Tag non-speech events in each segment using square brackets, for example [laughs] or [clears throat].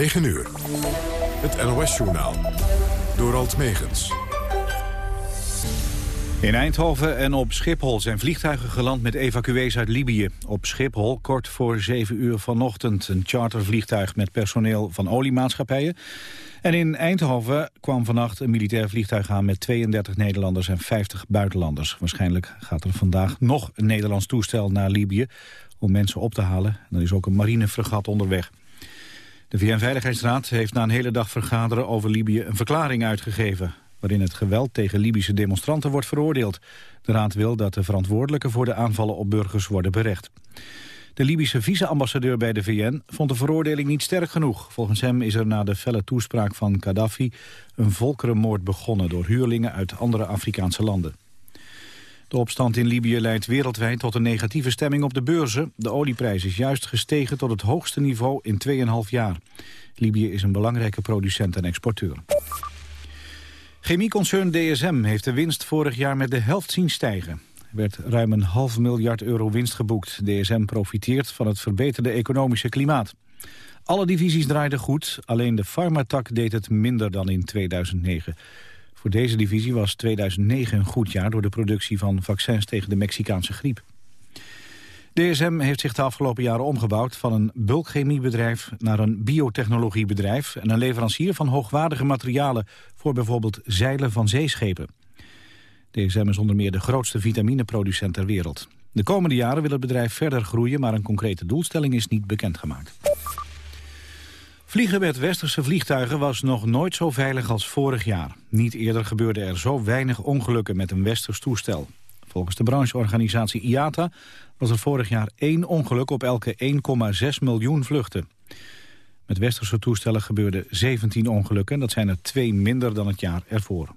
9 uur. Het NOS-journaal. Door Alt Megens. In Eindhoven en op Schiphol zijn vliegtuigen geland met evacuees uit Libië. Op Schiphol kort voor 7 uur vanochtend een chartervliegtuig met personeel van oliemaatschappijen. En in Eindhoven kwam vannacht een militair vliegtuig aan met 32 Nederlanders en 50 buitenlanders. Waarschijnlijk gaat er vandaag nog een Nederlands toestel naar Libië om mensen op te halen. Er is ook een marinefregat onderweg. De VN-veiligheidsraad heeft na een hele dag vergaderen over Libië een verklaring uitgegeven waarin het geweld tegen Libische demonstranten wordt veroordeeld. De raad wil dat de verantwoordelijken voor de aanvallen op burgers worden berecht. De Libische vice-ambassadeur bij de VN vond de veroordeling niet sterk genoeg. Volgens hem is er na de felle toespraak van Gaddafi een volkerenmoord begonnen door huurlingen uit andere Afrikaanse landen. De opstand in Libië leidt wereldwijd tot een negatieve stemming op de beurzen. De olieprijs is juist gestegen tot het hoogste niveau in 2,5 jaar. Libië is een belangrijke producent en exporteur. Chemieconcern DSM heeft de winst vorig jaar met de helft zien stijgen. Er werd ruim een half miljard euro winst geboekt. DSM profiteert van het verbeterde economische klimaat. Alle divisies draaiden goed, alleen de farmatak deed het minder dan in 2009. Voor deze divisie was 2009 een goed jaar door de productie van vaccins tegen de Mexicaanse griep. DSM heeft zich de afgelopen jaren omgebouwd van een bulkchemiebedrijf naar een biotechnologiebedrijf en een leverancier van hoogwaardige materialen voor bijvoorbeeld zeilen van zeeschepen. DSM is onder meer de grootste vitamineproducent ter wereld. De komende jaren wil het bedrijf verder groeien, maar een concrete doelstelling is niet bekendgemaakt. Vliegen met westerse vliegtuigen was nog nooit zo veilig als vorig jaar. Niet eerder gebeurde er zo weinig ongelukken met een westers toestel. Volgens de brancheorganisatie IATA was er vorig jaar één ongeluk op elke 1,6 miljoen vluchten. Met westerse toestellen gebeurden 17 ongelukken. Dat zijn er twee minder dan het jaar ervoor.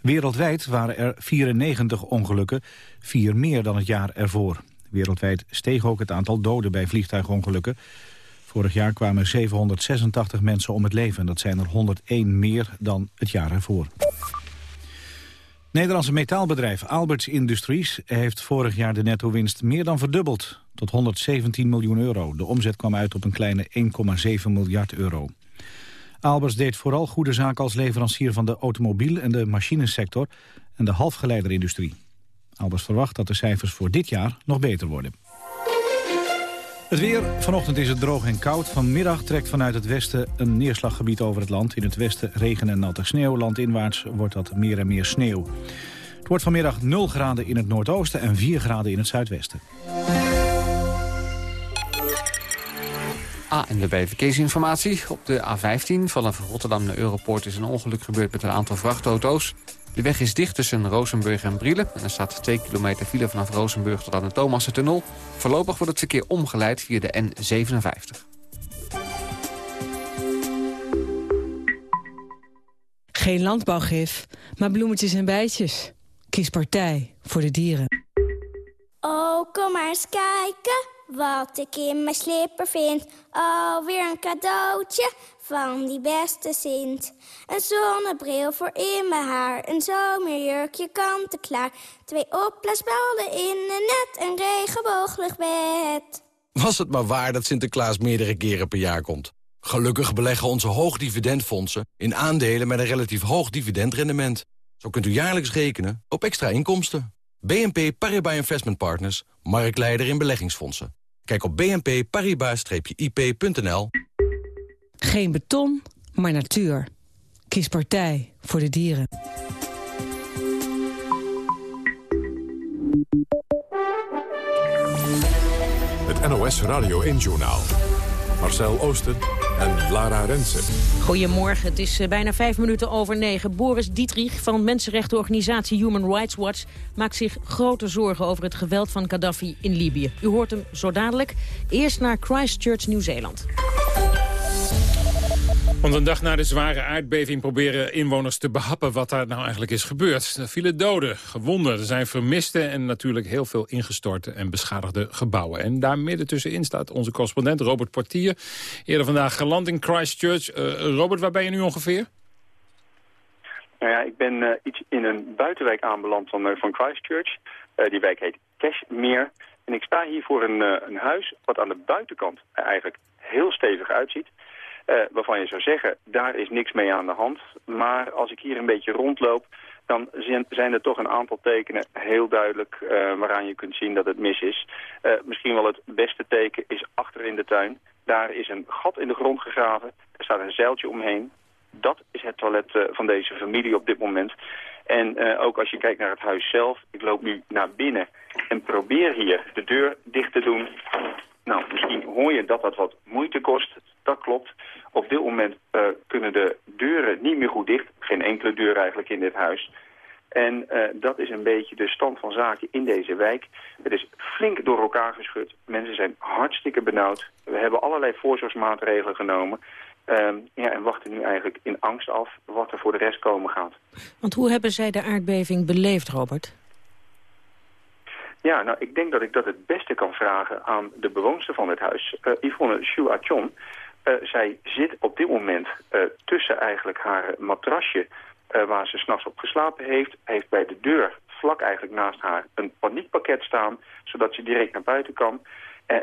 Wereldwijd waren er 94 ongelukken, vier meer dan het jaar ervoor. Wereldwijd steeg ook het aantal doden bij vliegtuigongelukken. Vorig jaar kwamen 786 mensen om het leven. Dat zijn er 101 meer dan het jaar ervoor. Nederlandse metaalbedrijf Alberts Industries heeft vorig jaar de netto-winst meer dan verdubbeld, tot 117 miljoen euro. De omzet kwam uit op een kleine 1,7 miljard euro. Alberts deed vooral goede zaken als leverancier van de automobiel- en de machinesector en de halfgeleiderindustrie. Albers verwacht dat de cijfers voor dit jaar nog beter worden. Het weer. Vanochtend is het droog en koud. Vanmiddag trekt vanuit het westen een neerslaggebied over het land. In het westen regen en natte sneeuw. Landinwaarts wordt dat meer en meer sneeuw. Het wordt vanmiddag 0 graden in het noordoosten en 4 graden in het zuidwesten. Ah, en de verkeersinformatie. Op de A15 vanaf Rotterdam naar Europoort is een ongeluk gebeurd met een aantal vrachtauto's. De weg is dicht tussen Rozenburg en Brielen. En er staat 2 kilometer file vanaf Rozenburg tot aan de Thomassentunnel. Voorlopig wordt het verkeer omgeleid via de N57. Geen landbouwgif, maar bloemetjes en bijtjes. Kies partij voor de dieren. Oh, kom maar eens kijken wat ik in mijn slipper vind. Alweer een cadeautje van die beste Sint. Een zonnebril voor in mijn haar, een zomerjurkje kant-en-klaar. Twee opblaasballen in een net, een regenbooglig bed. Was het maar waar dat Sinterklaas meerdere keren per jaar komt. Gelukkig beleggen onze hoogdividendfondsen in aandelen met een relatief hoog dividendrendement. Zo kunt u jaarlijks rekenen op extra inkomsten. BNP Paribas Investment Partners, marktleider in beleggingsfondsen. Kijk op bnp-paribas-ip.nl. Geen beton, maar natuur. Kies partij voor de dieren. Het NOS Radio 1-journaal. Marcel Oosten en Lara Rensen. Goedemorgen, het is eh, bijna vijf minuten over negen. Boris Dietrich van mensenrechtenorganisatie Human Rights Watch... maakt zich grote zorgen over het geweld van Gaddafi in Libië. U hoort hem zo dadelijk. Eerst naar Christchurch, Nieuw-Zeeland. Want een dag na de zware aardbeving proberen inwoners te behappen wat daar nou eigenlijk is gebeurd. Er vielen doden, gewonden, er zijn vermisten en natuurlijk heel veel ingestorte en beschadigde gebouwen. En daar midden tussenin staat onze correspondent Robert Portier. Eerder vandaag geland in Christchurch. Uh, Robert, waar ben je nu ongeveer? Nou ja, ik ben uh, iets in een buitenwijk aanbeland van, uh, van Christchurch. die wijk heet Cashmere. En ik sta hier voor een, een huis wat aan de buitenkant eigenlijk heel stevig uitziet. Waarvan je zou zeggen, daar is niks mee aan de hand. Maar als ik hier een beetje rondloop, dan zijn er toch een aantal tekenen heel duidelijk waaraan je kunt zien dat het mis is. misschien wel het beste teken is achter in de tuin. Daar is een gat in de grond gegraven, er staat een zeiltje omheen. Dat is het toilet van deze familie op dit moment. En uh, ook als je kijkt naar het huis zelf, ik loop nu naar binnen en probeer hier de deur dicht te doen. Nou, misschien hoor je dat dat wat moeite kost. Dat klopt. Op dit moment uh, kunnen de deuren niet meer goed dicht. Geen enkele deur eigenlijk in dit huis. En uh, dat is een beetje de stand van zaken in deze wijk. Het is flink door elkaar geschud. Mensen zijn hartstikke benauwd. We hebben allerlei voorzorgsmaatregelen genomen. Um, ja, en wachten nu eigenlijk in angst af wat er voor de rest komen gaat. Want hoe hebben zij de aardbeving beleefd, Robert? Ja, nou, ik denk dat ik dat het beste kan vragen aan de bewoonster van het huis, uh, Yvonne Shu Achon. Uh, zij zit op dit moment uh, tussen eigenlijk haar matrasje waar ze s'nachts op geslapen heeft. Heeft bij de deur vlak eigenlijk naast haar een paniekpakket staan, zodat ze direct naar buiten kan.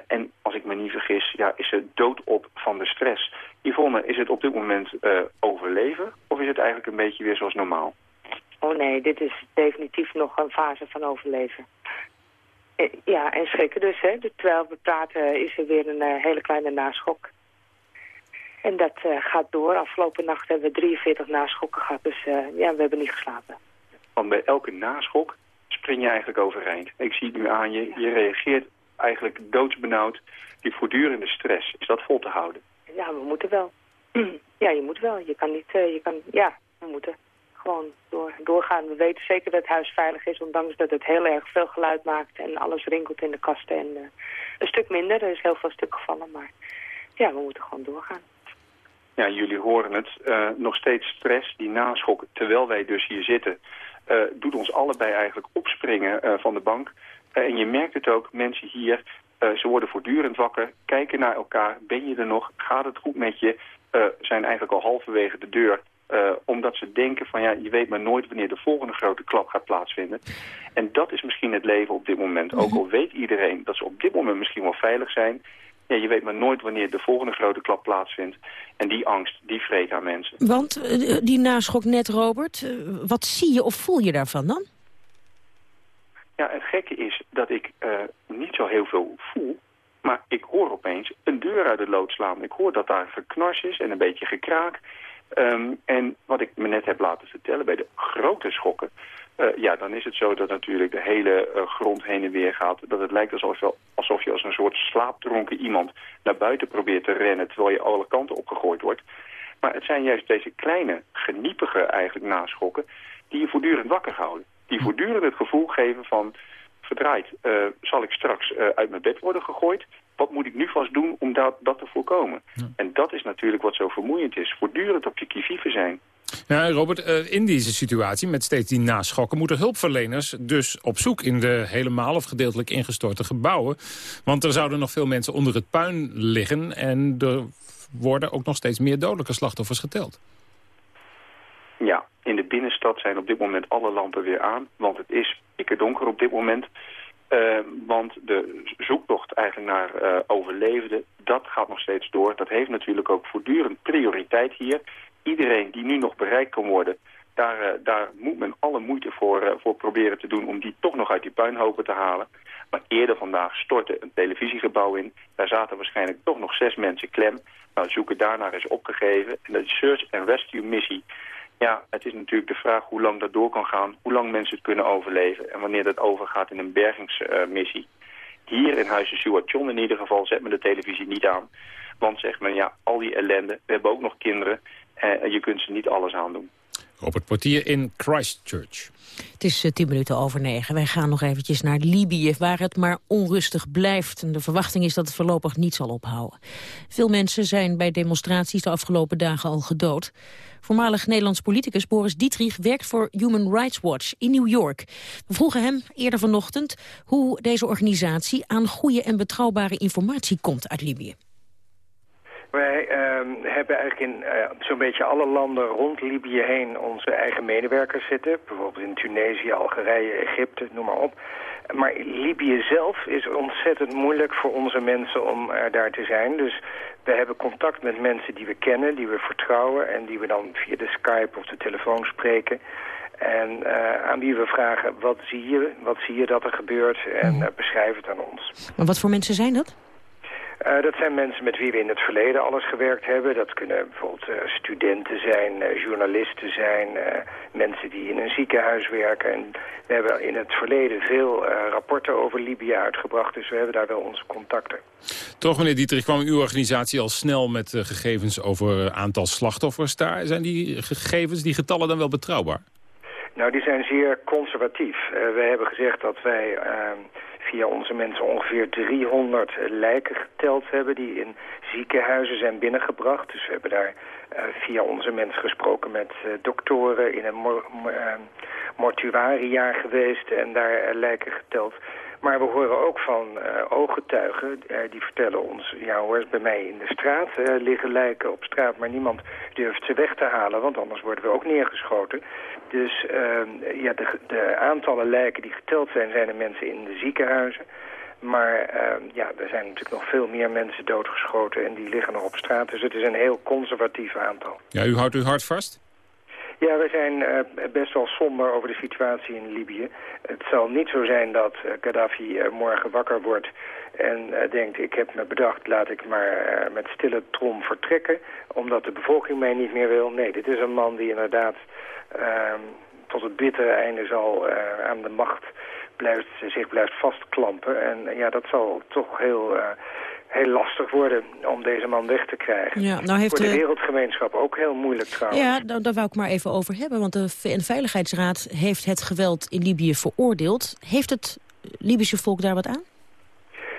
En, als ik me niet vergis, ja, is ze doodop van de stress. Yvonne, is het op dit moment overleven of is het eigenlijk een beetje weer zoals normaal? Oh nee, dit is definitief nog een fase van overleven. Eh, ja, en schrikken dus. Hè. Terwijl we praten is er weer een uh, hele kleine naschok. En dat uh, gaat door. Afgelopen nacht hebben we 43 naschokken gehad. Dus ja, we hebben niet geslapen. Want bij elke naschok spring je eigenlijk overeind. Ik zie het nu aan je. Je reageert eigenlijk doodsbenauwd. Die voortdurende stress. Is dat vol te houden? Ja, we moeten wel. [clears throat] ja, je moet wel. Je kan niet... je kan, ja, we moeten gewoon door, doorgaan. We weten zeker dat het huis veilig is, ondanks dat het heel erg veel geluid maakt en alles rinkelt in de kasten. En uh, een stuk minder, er is heel veel stuk gevallen, maar ja, we moeten gewoon doorgaan. Ja, jullie horen het. Uh, nog steeds stress, die naschok, terwijl wij dus hier zitten, uh, doet ons allebei eigenlijk opspringen van de bank. en je merkt het ook, mensen hier, ze worden voortdurend wakker, kijken naar elkaar, ben je er nog, gaat het goed met je, zijn eigenlijk al halverwege de deur uh, omdat ze denken van ja, je weet maar nooit wanneer de volgende grote klap gaat plaatsvinden. En dat is misschien het leven op dit moment. Ook al weet iedereen dat ze op dit moment misschien wel veilig zijn. Ja, je weet maar nooit wanneer de volgende grote klap plaatsvindt. En die angst, die vreet aan mensen. Want uh, die naschok net, Robert, uh, wat zie je of voel je daarvan dan? Ja, het gekke is dat ik niet zo heel veel voel. Maar ik hoor opeens een deur uit de lood slaan. Ik hoor dat daar geknars is en een beetje gekraak. Um, en wat ik me net heb laten vertellen, bij de grote schokken... Uh, ja, dan is het zo dat natuurlijk de hele uh, grond heen en weer gaat. Dat het lijkt alsof je, alsof je als een soort slaapdronken iemand naar buiten probeert te rennen... terwijl je alle kanten opgegooid wordt. Maar het zijn juist deze kleine, geniepige eigenlijk naschokken... die je voortdurend wakker houden. Die voortdurend het gevoel geven van... verdraaid, uh, zal ik straks uit mijn bed worden gegooid wat moet ik nu vast doen om dat, dat te voorkomen? En dat is natuurlijk wat zo vermoeiend is. Voortdurend op je kivive zijn. Ja, Robert, uh, in deze situatie met steeds die naschokken... moeten hulpverleners dus op zoek in de helemaal of gedeeltelijk ingestorte gebouwen. Want er zouden nog veel mensen onder het puin liggen... en er worden ook nog steeds meer dodelijke slachtoffers geteld. Ja, in de binnenstad zijn op dit moment alle lampen weer aan. Want het is pikken donker op dit moment... Uh, want de zoektocht eigenlijk naar uh, overlevenden, dat gaat nog steeds door. Dat heeft natuurlijk ook voortdurend prioriteit hier. Iedereen die nu nog bereikt kan worden, daar, uh, daar moet men alle moeite voor, voor proberen te doen om die toch nog uit die puinhopen te halen. Maar eerder vandaag stortte een televisiegebouw in. Daar zaten waarschijnlijk toch nog zes mensen klem. Nou, zoeken daarnaar is opgegeven. En de Search and Rescue missie ja, het is natuurlijk de vraag hoe lang dat door kan gaan, hoe lang mensen het kunnen overleven en wanneer dat overgaat in een bergingsmissie. Hier in Huizen Stuart in ieder geval zet men de televisie niet aan. Want zegt men, ja, al die ellende, we hebben ook nog kinderen eh, en je kunt ze niet alles aandoen. Robert Portier in Christchurch. Het is uh, tien minuten over negen. Wij gaan nog eventjes naar Libië, waar het maar onrustig blijft. En de verwachting is dat het voorlopig niet zal ophouden. Veel mensen zijn bij demonstraties de afgelopen dagen al gedood. Voormalig Nederlands politicus Boris Dietrich werkt voor Human Rights Watch in New York. We vroegen hem eerder vanochtend hoe deze organisatie aan goede en betrouwbare informatie komt uit Libië. Wij uh, hebben eigenlijk in uh, zo'n beetje alle landen rond Libië heen onze eigen medewerkers zitten. Bijvoorbeeld in Tunesië, Algerije, Egypte, noem maar op. Maar Libië zelf is ontzettend moeilijk voor onze mensen om uh, daar te zijn. Dus we hebben contact met mensen die we kennen, die we vertrouwen... en die we dan via de Skype of de telefoon spreken... En uh, aan wie we vragen, wat zie je, wat zie je dat er gebeurt en uh, beschrijf het aan ons. Maar wat voor mensen zijn dat? Uh, dat zijn mensen met wie we in het verleden alles gewerkt hebben. Dat kunnen bijvoorbeeld uh, studenten zijn, uh, journalisten zijn, mensen die in een ziekenhuis werken. En we hebben in het verleden veel rapporten over Libië uitgebracht, dus we hebben daar wel onze contacten. Toch, meneer Dietrich, kwam uw organisatie al snel met gegevens over aantal slachtoffers daar. Zijn die gegevens, die getallen dan wel betrouwbaar? Nou, die zijn zeer conservatief. wij hebben gezegd dat wij ehm, via onze mensen ongeveer 300 lijken geteld hebben... die in ziekenhuizen zijn binnengebracht. Dus we hebben daar uh, via onze mensen gesproken met uh, doktoren... in een mor mortuaria geweest en daar lijken geteld. Maar we horen ook van ooggetuigen, die vertellen ons... ja hoor, bij mij in de straat liggen lijken op straat... maar niemand durft ze weg te halen, want anders worden we ook neergeschoten... Dus uh, ja, de, de, aantallen lijken die geteld zijn, zijn de mensen in de ziekenhuizen. Maar uh, ja, er zijn natuurlijk nog veel meer mensen doodgeschoten en die liggen nog op straat. Dus het is een heel conservatief aantal. Ja, u houdt uw hart vast? Ja, we zijn uh, best wel somber over de situatie in Libië. Het zal niet zo zijn dat uh, Gaddafi uh, morgen wakker wordt en denkt... ik heb me bedacht, laat ik maar met stille trom vertrekken... omdat de bevolking mij niet meer wil. Nee, dit is een man die inderdaad uh, tot het bittere einde zal aan de macht blijft, zich blijft vastklampen. En ja, dat zal toch heel, heel lastig worden om deze man weg te krijgen. Ja, nou heeft Voor de wereldgemeenschap ook heel moeilijk trouwens. Ja, daar, daar wou ik maar even over hebben. Want de VN-veiligheidsraad heeft het geweld in Libië veroordeeld. Heeft het Libische volk daar wat aan?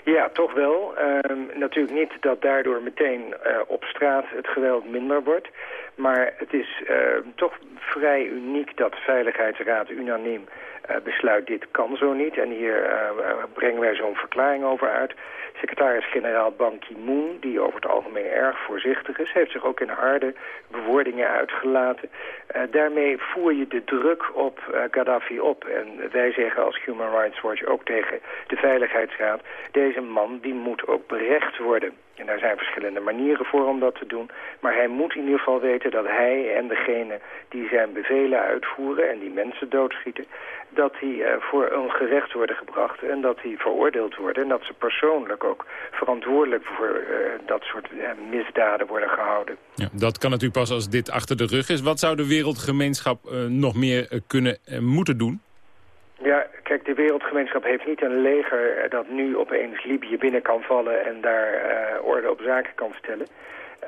Ja, toch wel. Uh, natuurlijk niet dat daardoor meteen uh, op straat het geweld minder wordt. Maar het is uh, toch vrij uniek dat de Veiligheidsraad unaniem besluit dit kan zo niet. En hier brengen wij zo'n verklaring over uit. Secretaris-generaal Ban Ki-moon, die over het algemeen erg voorzichtig is... heeft zich ook in harde bewoordingen uitgelaten. Uh, daarmee voer je de druk op Gaddafi op. En wij zeggen als Human Rights Watch ook tegen de Veiligheidsraad... deze man die moet ook berecht worden. En daar zijn verschillende manieren voor om dat te doen. Maar hij moet in ieder geval weten dat hij en degene die zijn bevelen uitvoeren... en die mensen doodschieten, dat die uh, voor ongerecht worden gebracht... en dat die veroordeeld worden. En dat ze persoonlijk ook verantwoordelijk voor uh, dat soort uh, misdaden worden gehouden. Ja, dat kan natuurlijk pas als dit achter de rug is. Wat zou de wereldgemeenschap nog meer kunnen moeten doen? Ja, kijk, de wereldgemeenschap heeft niet een leger dat nu opeens Libië binnen kan vallen en daar uh, orde op zaken kan stellen.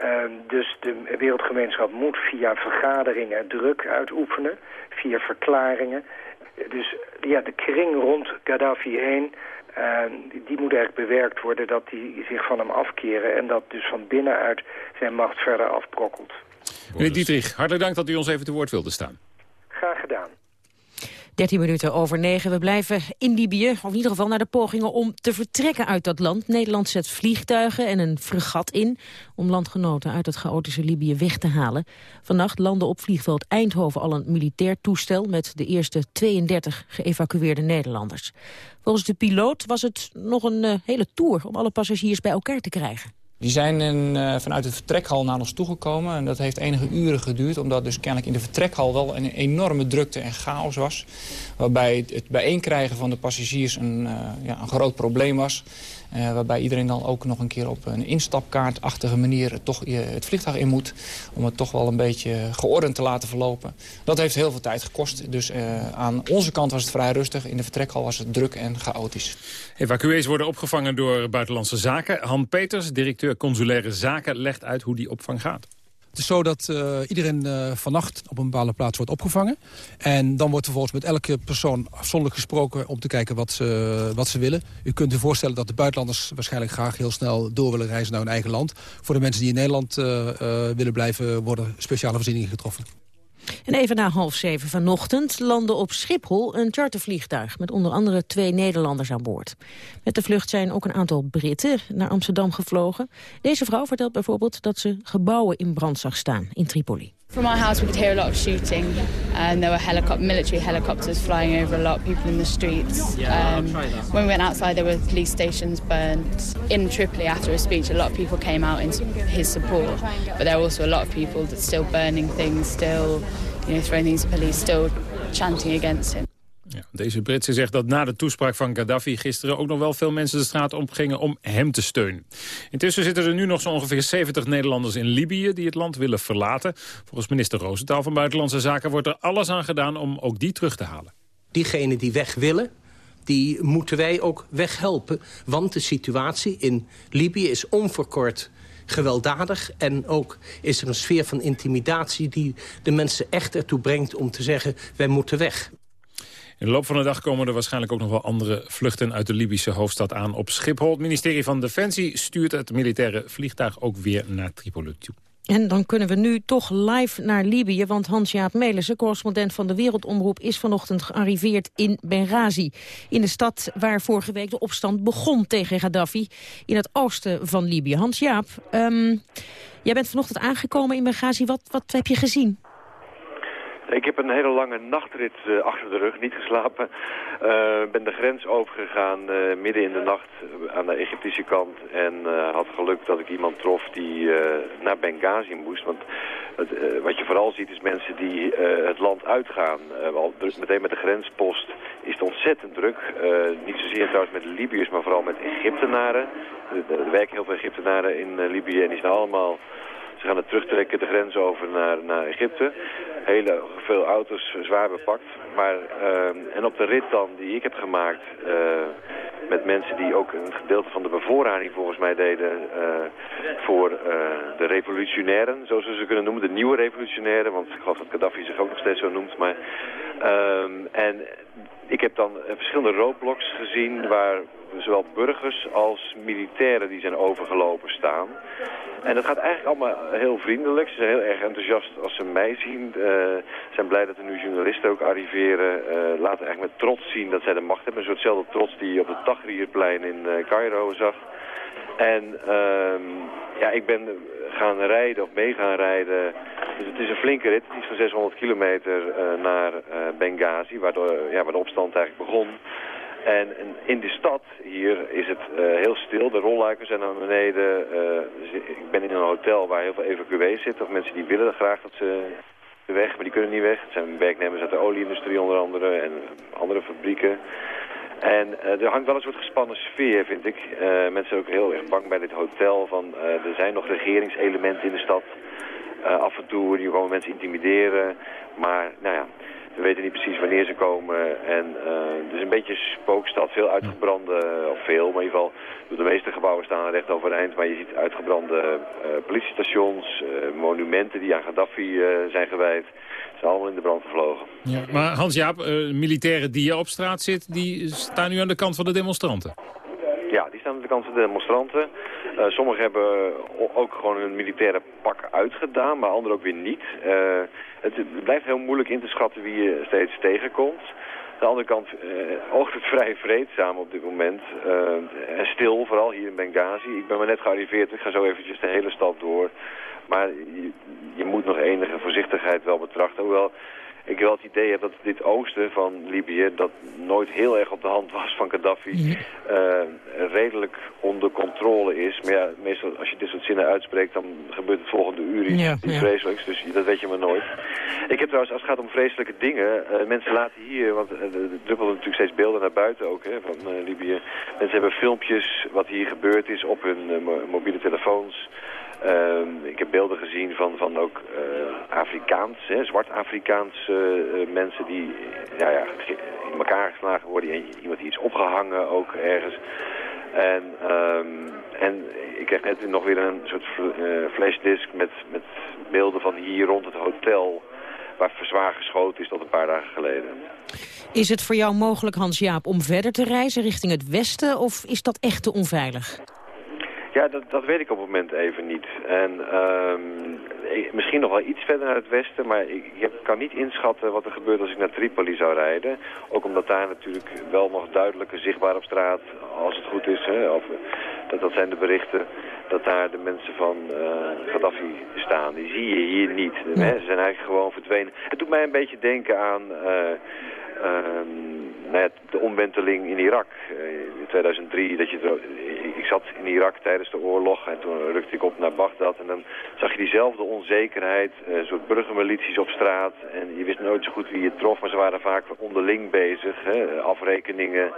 Uh, dus de wereldgemeenschap moet via vergaderingen druk uitoefenen, via verklaringen. Dus ja, de kring rond Gaddafi heen, uh, die moet eigenlijk bewerkt worden dat die zich van hem afkeren en dat dus van binnenuit zijn macht verder afbrokkelt. Meneer Dietrich, hartelijk dank dat u ons even te woord wilde staan. Graag gedaan. 13 minuten over 9. We blijven in Libië, of in ieder geval naar de pogingen om te vertrekken uit dat land. Nederland zet vliegtuigen en een fregat in om landgenoten uit het chaotische Libië weg te halen. Vannacht landde op vliegveld Eindhoven al een militair toestel met de eerste 32 geëvacueerde Nederlanders. Volgens de piloot was het nog een uh, hele tour om alle passagiers bij elkaar te krijgen. Die zijn uh, vanuit het vertrekhal naar ons toegekomen. En dat heeft enige uren geduurd. Omdat dus kennelijk in de vertrekhal wel een enorme drukte en chaos was. Waarbij het bijeenkrijgen van de passagiers een, uh, ja, een groot probleem was. Uh, waarbij iedereen dan ook nog een keer op een instapkaartachtige manier toch het vliegtuig in moet. Om het toch wel een beetje geordend te laten verlopen. Dat heeft heel veel tijd gekost. Dus aan onze kant was het vrij rustig. In de vertrekhal was het druk en chaotisch. Evacuees worden opgevangen door Buitenlandse Zaken. Han Peters, directeur consulaire zaken, legt uit hoe die opvang gaat. Het is zo dat uh, iedereen uh, vannacht op een bepaalde plaats wordt opgevangen. En dan wordt vervolgens met elke persoon afzonderlijk gesproken... om te kijken wat ze, wat ze willen. U kunt u voorstellen dat de buitenlanders waarschijnlijk graag heel snel door willen reizen naar hun eigen land. Voor de mensen die in Nederland uh, willen blijven worden speciale voorzieningen getroffen. En even na half zeven vanochtend landde op Schiphol een chartervliegtuig... met onder andere twee Nederlanders aan boord. Met de vlucht zijn ook een aantal Britten naar Amsterdam gevlogen. Deze vrouw vertelt bijvoorbeeld dat ze gebouwen in brand zag staan in Tripoli. From our house we could hear a lot of shooting and there were helicop military helicopters flying over a lot of people in the streets. Yeah, Um, when we went outside there were police stations burned. In Tripoli after his speech a lot of people came out in his support but there were also a lot of people that still burning things, still you know, throwing things at police, still chanting against him. Ja, deze Britse zegt dat na de toespraak van Gaddafi gisteren ook nog wel veel mensen de straat opgingen om hem te steunen. Intussen zitten er nu nog zo ongeveer 70 Nederlanders in Libië die het land willen verlaten. Volgens minister Roosentaal van Buitenlandse Zaken wordt er alles aan gedaan om ook die terug te halen. Diegenen die weg willen, die moeten wij ook weghelpen. Want de situatie in Libië is onverkort gewelddadig. En ook is er een sfeer van intimidatie die de mensen echt ertoe brengt om te zeggen, wij moeten weg. In de loop van de dag komen er waarschijnlijk ook nog wel andere vluchten uit de Libische hoofdstad aan op Schiphol. Het ministerie van Defensie stuurt het militaire vliegtuig ook weer naar Tripoli toe. En dan kunnen we nu toch live naar Libië, want Hans-Jaap Melissen, correspondent van de Wereldomroep, is vanochtend gearriveerd in Benghazi. In de stad waar vorige week de opstand begon tegen Gaddafi, in het oosten van Libië. Hans-Jaap, um, jij bent vanochtend aangekomen in Benghazi. Wat, wat heb je gezien? Ik heb een hele lange nachtrit uh, achter de rug, niet geslapen. Uh, ben de grens overgegaan uh, midden in de nacht aan de Egyptische kant. En had geluk dat ik iemand trof die naar Benghazi moest. Want wat je vooral ziet is mensen die het land uitgaan. al meteen met de grenspost is het ontzettend druk. niet zozeer trouwens met Libiërs, maar vooral met Egyptenaren. Er werken heel veel Egyptenaren in Libië en die zijn allemaal... Gaan het terugtrekken de grens over naar, naar Egypte hele veel auto's zwaar bepakt. Maar, uh, en op de rit dan die ik heb gemaakt uh, met mensen die ook een gedeelte van de bevoorrading volgens mij deden uh, voor de revolutionairen, zoals we ze kunnen noemen, de nieuwe revolutionairen, want ik geloof dat Gaddafi zich ook nog steeds zo noemt. Maar, ehm, en ik heb dan verschillende roadblocks gezien waar zowel burgers als militairen die zijn overgelopen staan. En dat gaat eigenlijk allemaal heel vriendelijk. Ze zijn heel erg enthousiast als ze mij zien. Uh, zijn blij dat er nu journalisten ook arriveren. Uh, laten eigenlijk met trots zien dat zij de macht hebben. Een soortzelfde trots die je op het Tahrirplein in uh, Cairo zag. En uh, ja, ik ben gaan rijden of mee gaan rijden. Dus het is een flinke rit. Het is van 600 kilometer naar Benghazi, waar de, ja, waar de opstand eigenlijk begon. En in de stad hier is het uh, heel stil. De rolluiken zijn naar beneden. Dus ik ben in een hotel waar heel veel evacuees zitten. Of mensen die willen graag dat ze weg, maar die kunnen niet weg. Het zijn werknemers uit de olieindustrie onder andere en andere fabrieken. En uh, er hangt wel een soort gespannen sfeer, vind ik. mensen zijn ook heel erg bang bij dit hotel. Van, er zijn nog regeringselementen in de stad. af en toe, die komen mensen intimideren. Maar, nou ja... We weten niet precies wanneer ze komen. En uh, het is een beetje spookstad. Veel uitgebrande, of veel, maar in ieder geval... De meeste gebouwen staan recht overeind. Maar je ziet uitgebrande uh, politiestations, monumenten die aan Gaddafi zijn gewijd. Ze zijn allemaal in de brand gevlogen. Ja, maar Hans-Jaap, militairen die je op straat zit... die staan nu aan de kant van de demonstranten. Ja, die staan aan de kant van de demonstranten. Uh, sommigen hebben ook gewoon hun militaire pak uitgedaan, maar anderen ook weer niet. Uh, het blijft heel moeilijk in te schatten wie je steeds tegenkomt. Aan de andere kant uh, oogt het vrij vreedzaam op dit moment. Uh, en stil, vooral hier in Benghazi. Ik ben maar net gearriveerd, ik ga zo eventjes de hele stad door. Maar je, je moet nog enige voorzichtigheid wel betrachten. Hoewel ik wel het idee heb dat dit oosten van Libië, dat nooit heel erg op de hand was van Gaddafi, uh, redelijk onder controle is. Maar ja, meestal als je dit soort zinnen uitspreekt, dan gebeurt het volgende uur iets, ja, vreselijks. Dus dat weet je maar nooit. Ik heb trouwens, als het gaat om vreselijke dingen, uh, mensen laten hier, want uh, er druppelen natuurlijk steeds beelden naar buiten ook hè, van Libië. Mensen hebben filmpjes wat hier gebeurd is op hun mobiele telefoons. Uh, ik heb beelden gezien van, van ook uh, Afrikaans, hè, zwart-Afrikaanse uh, mensen die ja, ja, in elkaar geslagen worden. Iemand die iets opgehangen ook ergens. En, um, en ik kreeg net nog weer een soort flashdisk met, met beelden van hier rond het hotel waar zwaar geschoten is tot een paar dagen geleden. Is het voor jou mogelijk, Hans-Jaap, om verder te reizen richting het westen of is dat echt te onveilig? Ja, dat, dat weet ik op het moment even niet. En um, misschien nog wel iets verder naar het westen, maar ik, ik kan niet inschatten wat er gebeurt als ik naar Tripoli zou rijden. Ook omdat daar natuurlijk wel nog duidelijker zichtbaar op straat, als het goed is, hè, of, dat, dat zijn de berichten, dat daar de mensen van Gaddafi staan. Die zie je hier niet. De mensen zijn eigenlijk gewoon verdwenen. Het doet mij een beetje denken aan... Ehm, nou ja, de omwenteling in Irak. in 2003, dat je ik zat in Irak tijdens de oorlog en toen rukte ik op naar Bagdad. En dan zag je diezelfde onzekerheid, een soort burgermilities op straat. En je wist nooit zo goed wie je trof, maar ze waren vaak onderling bezig. Hè, afrekeningen.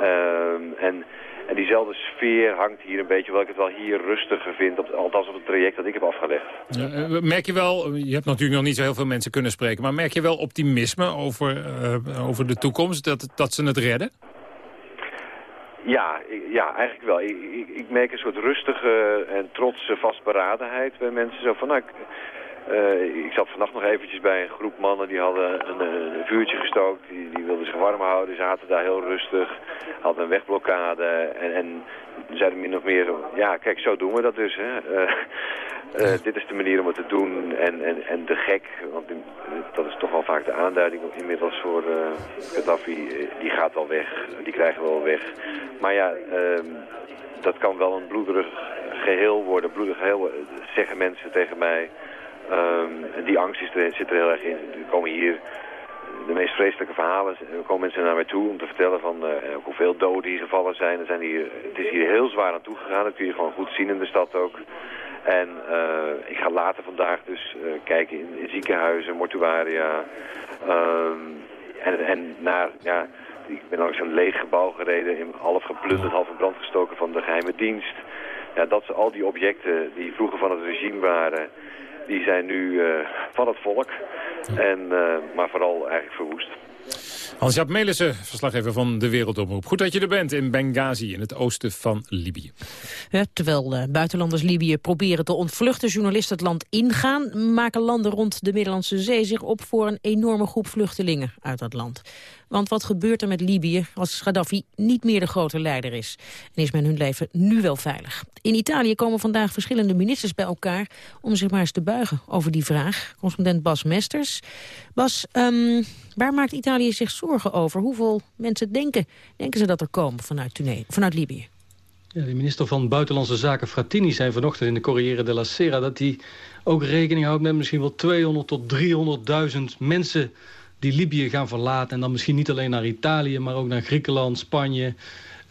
Ehm, en, en diezelfde sfeer hangt hier een beetje, hoewel ik het wel hier rustiger vind. Althans op het traject dat ik heb afgelegd. Ja, eh, merk je wel, je hebt natuurlijk nog niet zo heel veel mensen kunnen spreken... maar merk je wel optimisme over, over de toekomst, dat, dat ze het redden? Ja, ja, eigenlijk wel. Ik, ik, ik, merk een soort rustige en trotse vastberadenheid bij mensen. Zo van, nou, ik, uh, ik zat vannacht nog eventjes bij een groep mannen die hadden een, een vuurtje gestookt. Die, die, wilden zich warm houden, zaten daar heel rustig. Hadden een wegblokkade en, en zeiden min of meer, ja kijk zo doen we dat dus. Hè. Uh, dit is de manier om het te doen. En, en, en de gek, want dat is toch wel vaak de aanduiding inmiddels voor Gaddafi. die gaat al weg, die krijgen we wel weg. Maar ja, ehm, dat kan wel een bloederig geheel worden. Bloederig geheel zeggen mensen tegen mij. Um, die angst is er, zit er heel erg in. Er komen hier de meest vreselijke verhalen. Er komen mensen naar mij toe om te vertellen van uh, hoeveel doden hier gevallen zijn. Er zijn hier. Het is hier heel zwaar aan toegegaan. Dat kun je gewoon goed zien in de stad ook. En uh, ik ga later vandaag dus kijken in, ziekenhuizen, mortuaria. Um, en, en naar, ja, ik ben langs een leeg gebouw gereden, half geplunderd, half in brand gestoken van de geheime dienst. Ja, dat ze al die objecten die vroeger van het regime waren, die zijn nu uh, van het volk. En, maar vooral eigenlijk verwoest. Hans-Jaap Melissen, verslaggever van de Wereldomroep. Goed dat je er bent in Benghazi, in het oosten van Libië. Ja, terwijl uh, buitenlanders Libië proberen te ontvluchten... journalisten het land ingaan... maken landen rond de Middellandse Zee zich op... voor een enorme groep vluchtelingen uit dat land. Want wat gebeurt er met Libië als Gaddafi niet meer de grote leider is? En is men hun leven nu wel veilig? In Italië komen vandaag verschillende ministers bij elkaar... om zich maar eens te buigen over die vraag. Correspondent Bas Mesters. Bas, um, waar maakt Italië zich zorgen over? Hoeveel mensen denken, denken ze dat er komen vanuit, vanuit Libië? Ja, de minister van Buitenlandse Zaken Frattini zei vanochtend in de Corriere della Sera... dat hij ook rekening houdt met misschien wel 200 tot 300.000 mensen die Libië gaan verlaten. En dan misschien niet alleen naar Italië, maar ook naar Griekenland, Spanje,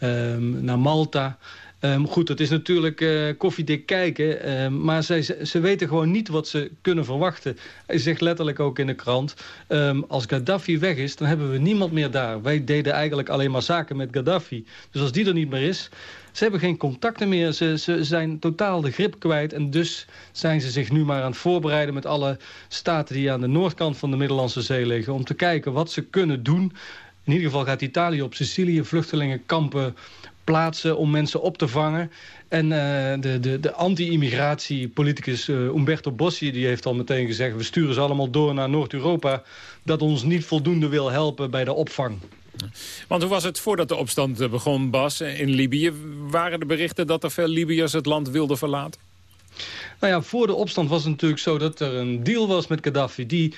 um, naar Malta. Um, goed, het is natuurlijk uh, koffiedik kijken, um, maar zij, ze weten gewoon niet wat ze kunnen verwachten. Hij zegt letterlijk ook in de krant, um, als Gaddafi weg is, dan hebben we niemand meer daar. Wij deden eigenlijk alleen maar zaken met Gaddafi. Dus als die er niet meer is, ze hebben geen contacten meer. Ze, ze zijn totaal de grip kwijt. En dus zijn ze zich nu maar aan het voorbereiden met alle staten die aan de noordkant van de Middellandse Zee liggen. Om te kijken wat ze kunnen doen. In ieder geval gaat Italië op Sicilië vluchtelingenkampen plaatsen om mensen op te vangen. En uh, de, de, de anti-immigratiepoliticus uh, Umberto Bossi die heeft al meteen gezegd... we sturen ze allemaal door naar Noord-Europa... dat ons niet voldoende wil helpen bij de opvang. Want hoe was het voordat de opstand eh, begon, Bas, in Libië? Waren de berichten dat er veel Libiërs het land wilden verlaten? Nou ja, voor de opstand was het natuurlijk zo dat er een deal was met Gaddafi. Die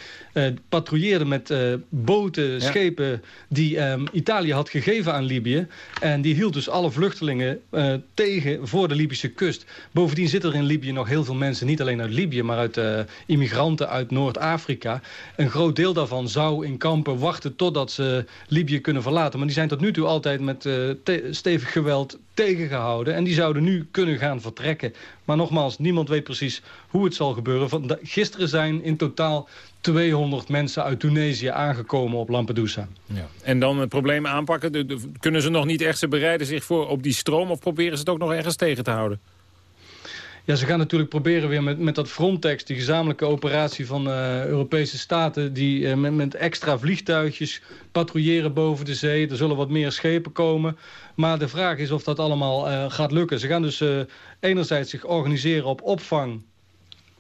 patrouilleerde met uh, boten, schepen die um, Italië had gegeven aan Libië. En die hield dus alle vluchtelingen uh, tegen voor de Libische kust. Bovendien zitten er in Libië nog heel veel mensen, niet alleen uit Libië... maar uit immigranten uit Noord-Afrika. Een groot deel daarvan zou in kampen wachten totdat ze Libië kunnen verlaten. Maar die zijn tot nu toe altijd met stevig geweld tegengehouden. En die zouden nu kunnen gaan vertrekken. Maar nogmaals, niemand weet precies hoe het zal gebeuren. Van, gisteren zijn in totaal 200 mensen uit Tunesië aangekomen op Lampedusa. Ja. En dan het probleem aanpakken? kunnen ze nog niet echt, ze bereiden zich voor op die stroom... of proberen ze het ook nog ergens tegen te houden? Ja, ze gaan natuurlijk proberen weer met, met dat Frontex, die gezamenlijke operatie van uh, Europese staten, die uh, met, met, extra vliegtuigjes patrouilleren boven de zee. Er zullen wat meer schepen komen. Maar de vraag is of dat allemaal uh, gaat lukken. Ze gaan dus enerzijds zich organiseren op opvang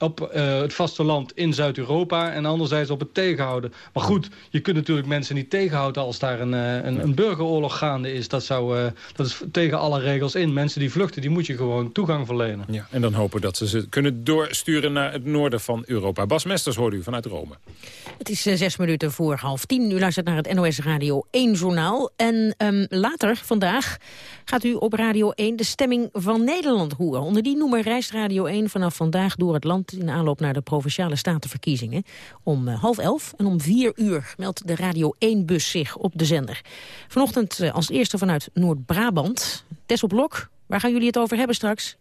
op uh, het vasteland in Zuid-Europa en anderzijds op het tegenhouden. Maar goed, je kunt natuurlijk mensen niet tegenhouden als daar een, uh, een, een, burgeroorlog gaande is. Dat, zou, uh, dat is tegen alle regels in. Mensen die vluchten, die moet je gewoon toegang verlenen. Ja, en dan hopen dat ze ze kunnen doorsturen naar het noorden van Europa. Bas Mesters hoorde u vanuit Rome. Het is uh, zes minuten voor half tien. U luistert naar het NOS Radio 1 journaal. En um, later vandaag gaat u op Radio 1 de stemming van Nederland horen. Onder die noemer reist Radio 1 vanaf vandaag door het land... in aanloop naar de Provinciale Statenverkiezingen. Om uh, half elf en om vier uur meldt de Radio 1-bus zich op de zender. Vanochtend uh, als eerste vanuit Noord-Brabant. Tess op Blok, waar gaan jullie het over hebben straks?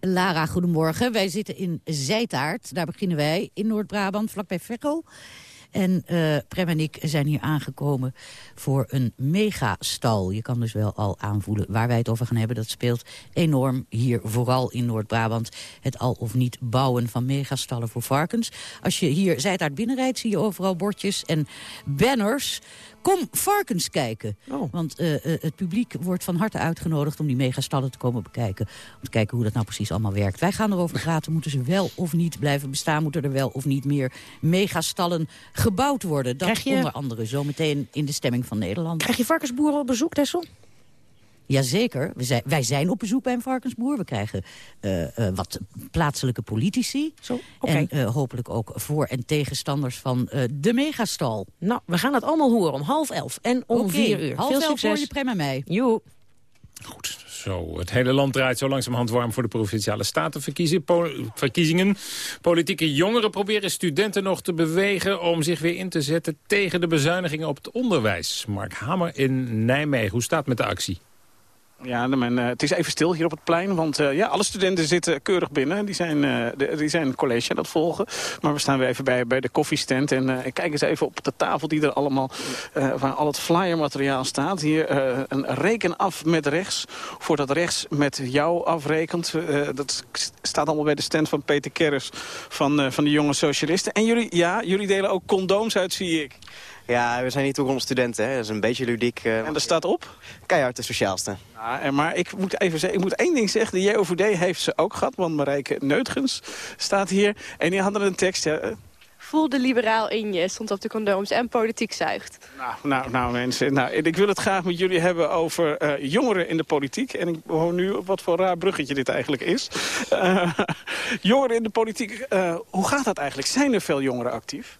Lara, goedemorgen. Wij zitten in Zijtaart. Daar beginnen wij in Noord-Brabant, vlakbij Veghel. En uh, Prem en ik zijn hier aangekomen voor een megastal. Je kan dus wel al aanvoelen waar wij het over gaan hebben. Dat speelt enorm hier, vooral in Noord-Brabant. Het al of niet bouwen van megastallen voor varkens. Als je hier Zijtaart binnenrijdt, zie je overal bordjes en banners Kom varkens kijken. Oh. Want uh, uh, het publiek wordt van harte uitgenodigd om die megastallen te komen bekijken. Om te kijken hoe dat nou precies allemaal werkt. Wij gaan erover [laughs] praten. Moeten ze wel of niet blijven bestaan? Moeten er wel of niet meer megastallen gebouwd worden? Dat je... onder andere zometeen in de stemming van Nederland. Krijg je varkensboeren op bezoek, Tessel? Jazeker, we zijn, wij zijn op bezoek bij een varkensboer. We krijgen uh, uh, wat plaatselijke politici. Zo, okay. En uh, hopelijk ook voor- en tegenstanders van de megastal. Nou, we gaan het allemaal horen om half elf en om okay. vier uur. Half Veel elf succes. hoor je prima. Joe. Goed, zo. Het hele land draait zo langzamerhand warm voor de Provinciale Statenverkiezingen. Politieke jongeren proberen studenten nog te bewegen... om zich weer in te zetten tegen de bezuinigingen op het onderwijs. Mark Hamer in Nijmegen. Hoe staat het met de actie? Ja, men, uh, het is even stil hier op het plein, want uh, ja, alle studenten zitten keurig binnen. Die zijn, de, die zijn college het volgen. Maar we staan weer even bij, bij de koffiestand en kijk eens even op de tafel die er allemaal, waar al het flyermateriaal staat. Hier een reken af met rechts, voordat rechts met jou afrekent. dat staat allemaal bij de stand van Peter Kerris van, van de jonge socialisten. En jullie, ja, jullie delen ook condooms uit, zie ik. Ja, we zijn niet toekomst studenten, hè. dat is een beetje ludiek. Uh, en er staat op? Keihard de sociaalste. Ja, maar ik moet even zeggen, ik moet één ding zeggen. De JOVD heeft ze ook gehad, want Marijke Neutgens staat hier. En die hadden een tekst... Ja, Voel de liberaal in je, stond op de condooms. En politiek zuigt. Nou, nou, nou mensen, nou, ik wil het graag met jullie hebben over uh, jongeren in de politiek. En ik hoor nu wat voor raar bruggetje dit eigenlijk is. Uh, [laughs] jongeren in de politiek, uh, hoe gaat dat eigenlijk? Zijn er veel jongeren actief?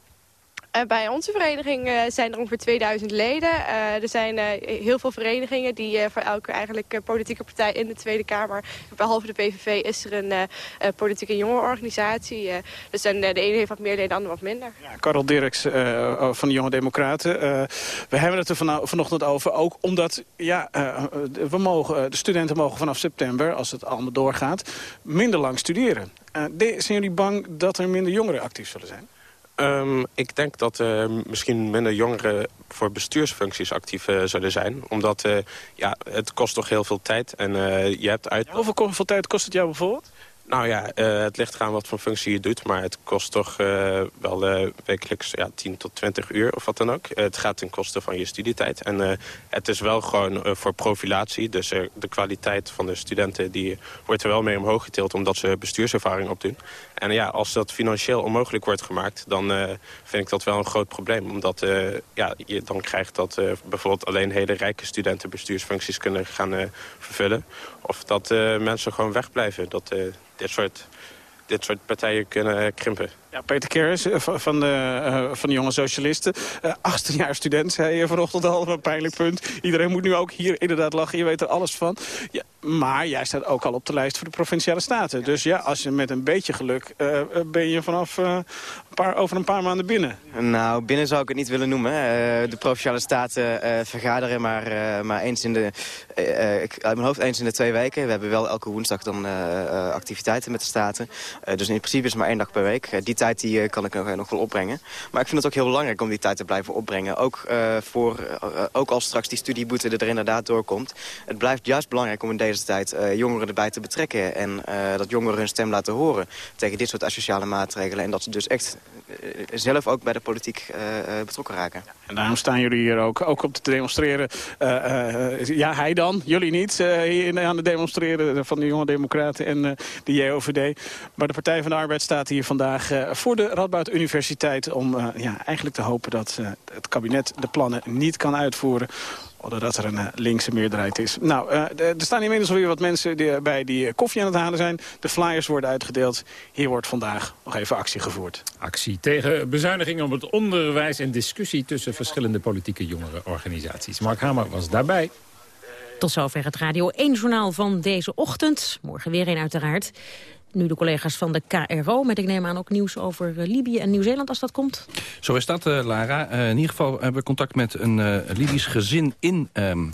Uh, bij onze vereniging uh, zijn er ongeveer 2000 leden. Uh, er zijn heel veel verenigingen die voor elke eigenlijk, politieke partij in de Tweede Kamer... behalve de PVV is er een politieke jongerenorganisatie. dus de ene heeft wat meer leden, de andere wat minder. Ja, Karel Dirks van de Jonge Democraten. we hebben het er van, vanochtend over, ook omdat ja, we mogen, de studenten mogen vanaf september... als het allemaal doorgaat, minder lang studeren. zijn jullie bang dat er minder jongeren actief zullen zijn? Um, ik denk dat uh, misschien minder jongeren voor bestuursfuncties actief uh, zullen zijn. Omdat uh, ja, het kost toch heel veel tijd. En je hebt uit... Ja, hoeveel, hoeveel tijd kost het jou bijvoorbeeld? Nou ja, het ligt eraan wat voor functie je doet. Maar het kost toch wel wekelijks ja, 10 tot 20 uur of wat dan ook. het gaat ten koste van je studietijd. En het is wel gewoon voor profilatie. Dus de kwaliteit van de studenten die wordt er wel mee omhoog getild... omdat ze bestuurservaring opdoen. En ja, als dat financieel onmogelijk wordt gemaakt... dan vind ik dat wel een groot probleem. Omdat ja, je dan krijgt dat bijvoorbeeld alleen hele rijke studenten... bestuursfuncties kunnen gaan vervullen. Of dat mensen gewoon wegblijven. Dat dit soort, dit soort partijen kunnen krimpen. Ja, Peter Keres van de, uh, van de jonge socialisten. Uh, 18 jaar student, zei je vanochtend al, een pijnlijk punt. Iedereen moet nu ook hier inderdaad lachen, je weet er alles van. Ja, maar jij staat ook al op de lijst voor de Provinciale Staten. Dus ja, als je met een beetje geluk uh, ben je vanaf een paar, over een paar maanden binnen. Nou, binnen zou ik het niet willen noemen. de Provinciale Staten vergaderen maar, maar eens in de... uit mijn hoofd eens in de twee weken. We hebben wel elke woensdag dan activiteiten met de Staten. dus in principe is het maar één dag per week. die tijd die, kan ik nog, nog wel opbrengen. Maar ik vind het ook heel belangrijk om die tijd te blijven opbrengen. Ook, uh, voor, ook als straks die studieboete er inderdaad doorkomt. Het blijft juist belangrijk om in deze tijd jongeren erbij te betrekken. En dat jongeren hun stem laten horen tegen dit soort asociale maatregelen. En dat ze dus echt zelf ook bij de politiek betrokken raken. En daarom staan jullie hier ook, ook op te demonstreren. ja, hij dan, jullie niet. hier aan het demonstreren van de jonge democraten en de JOVD. Maar de Partij van de Arbeid staat hier vandaag voor de Radboud Universiteit... om ja, eigenlijk te hopen dat het kabinet de plannen niet kan uitvoeren doordat er een uh, linkse meerderheid is. Nou, er staan inmiddels alweer wat mensen die bij die koffie aan het halen zijn. De flyers worden uitgedeeld. Hier wordt vandaag nog even actie gevoerd. Actie tegen bezuinigingen op het onderwijs en discussie... tussen verschillende politieke jongerenorganisaties. Mark Hamer was daarbij. Tot zover het Radio 1-journaal van deze ochtend. Morgen weer een uiteraard. Nu de collega's van de KRO, met ik neem aan ook nieuws over uh, Libië en Nieuw-Zeeland als dat komt. Zo is dat, uh, Lara. Uh, in ieder geval hebben we contact met een Libisch gezin in... Um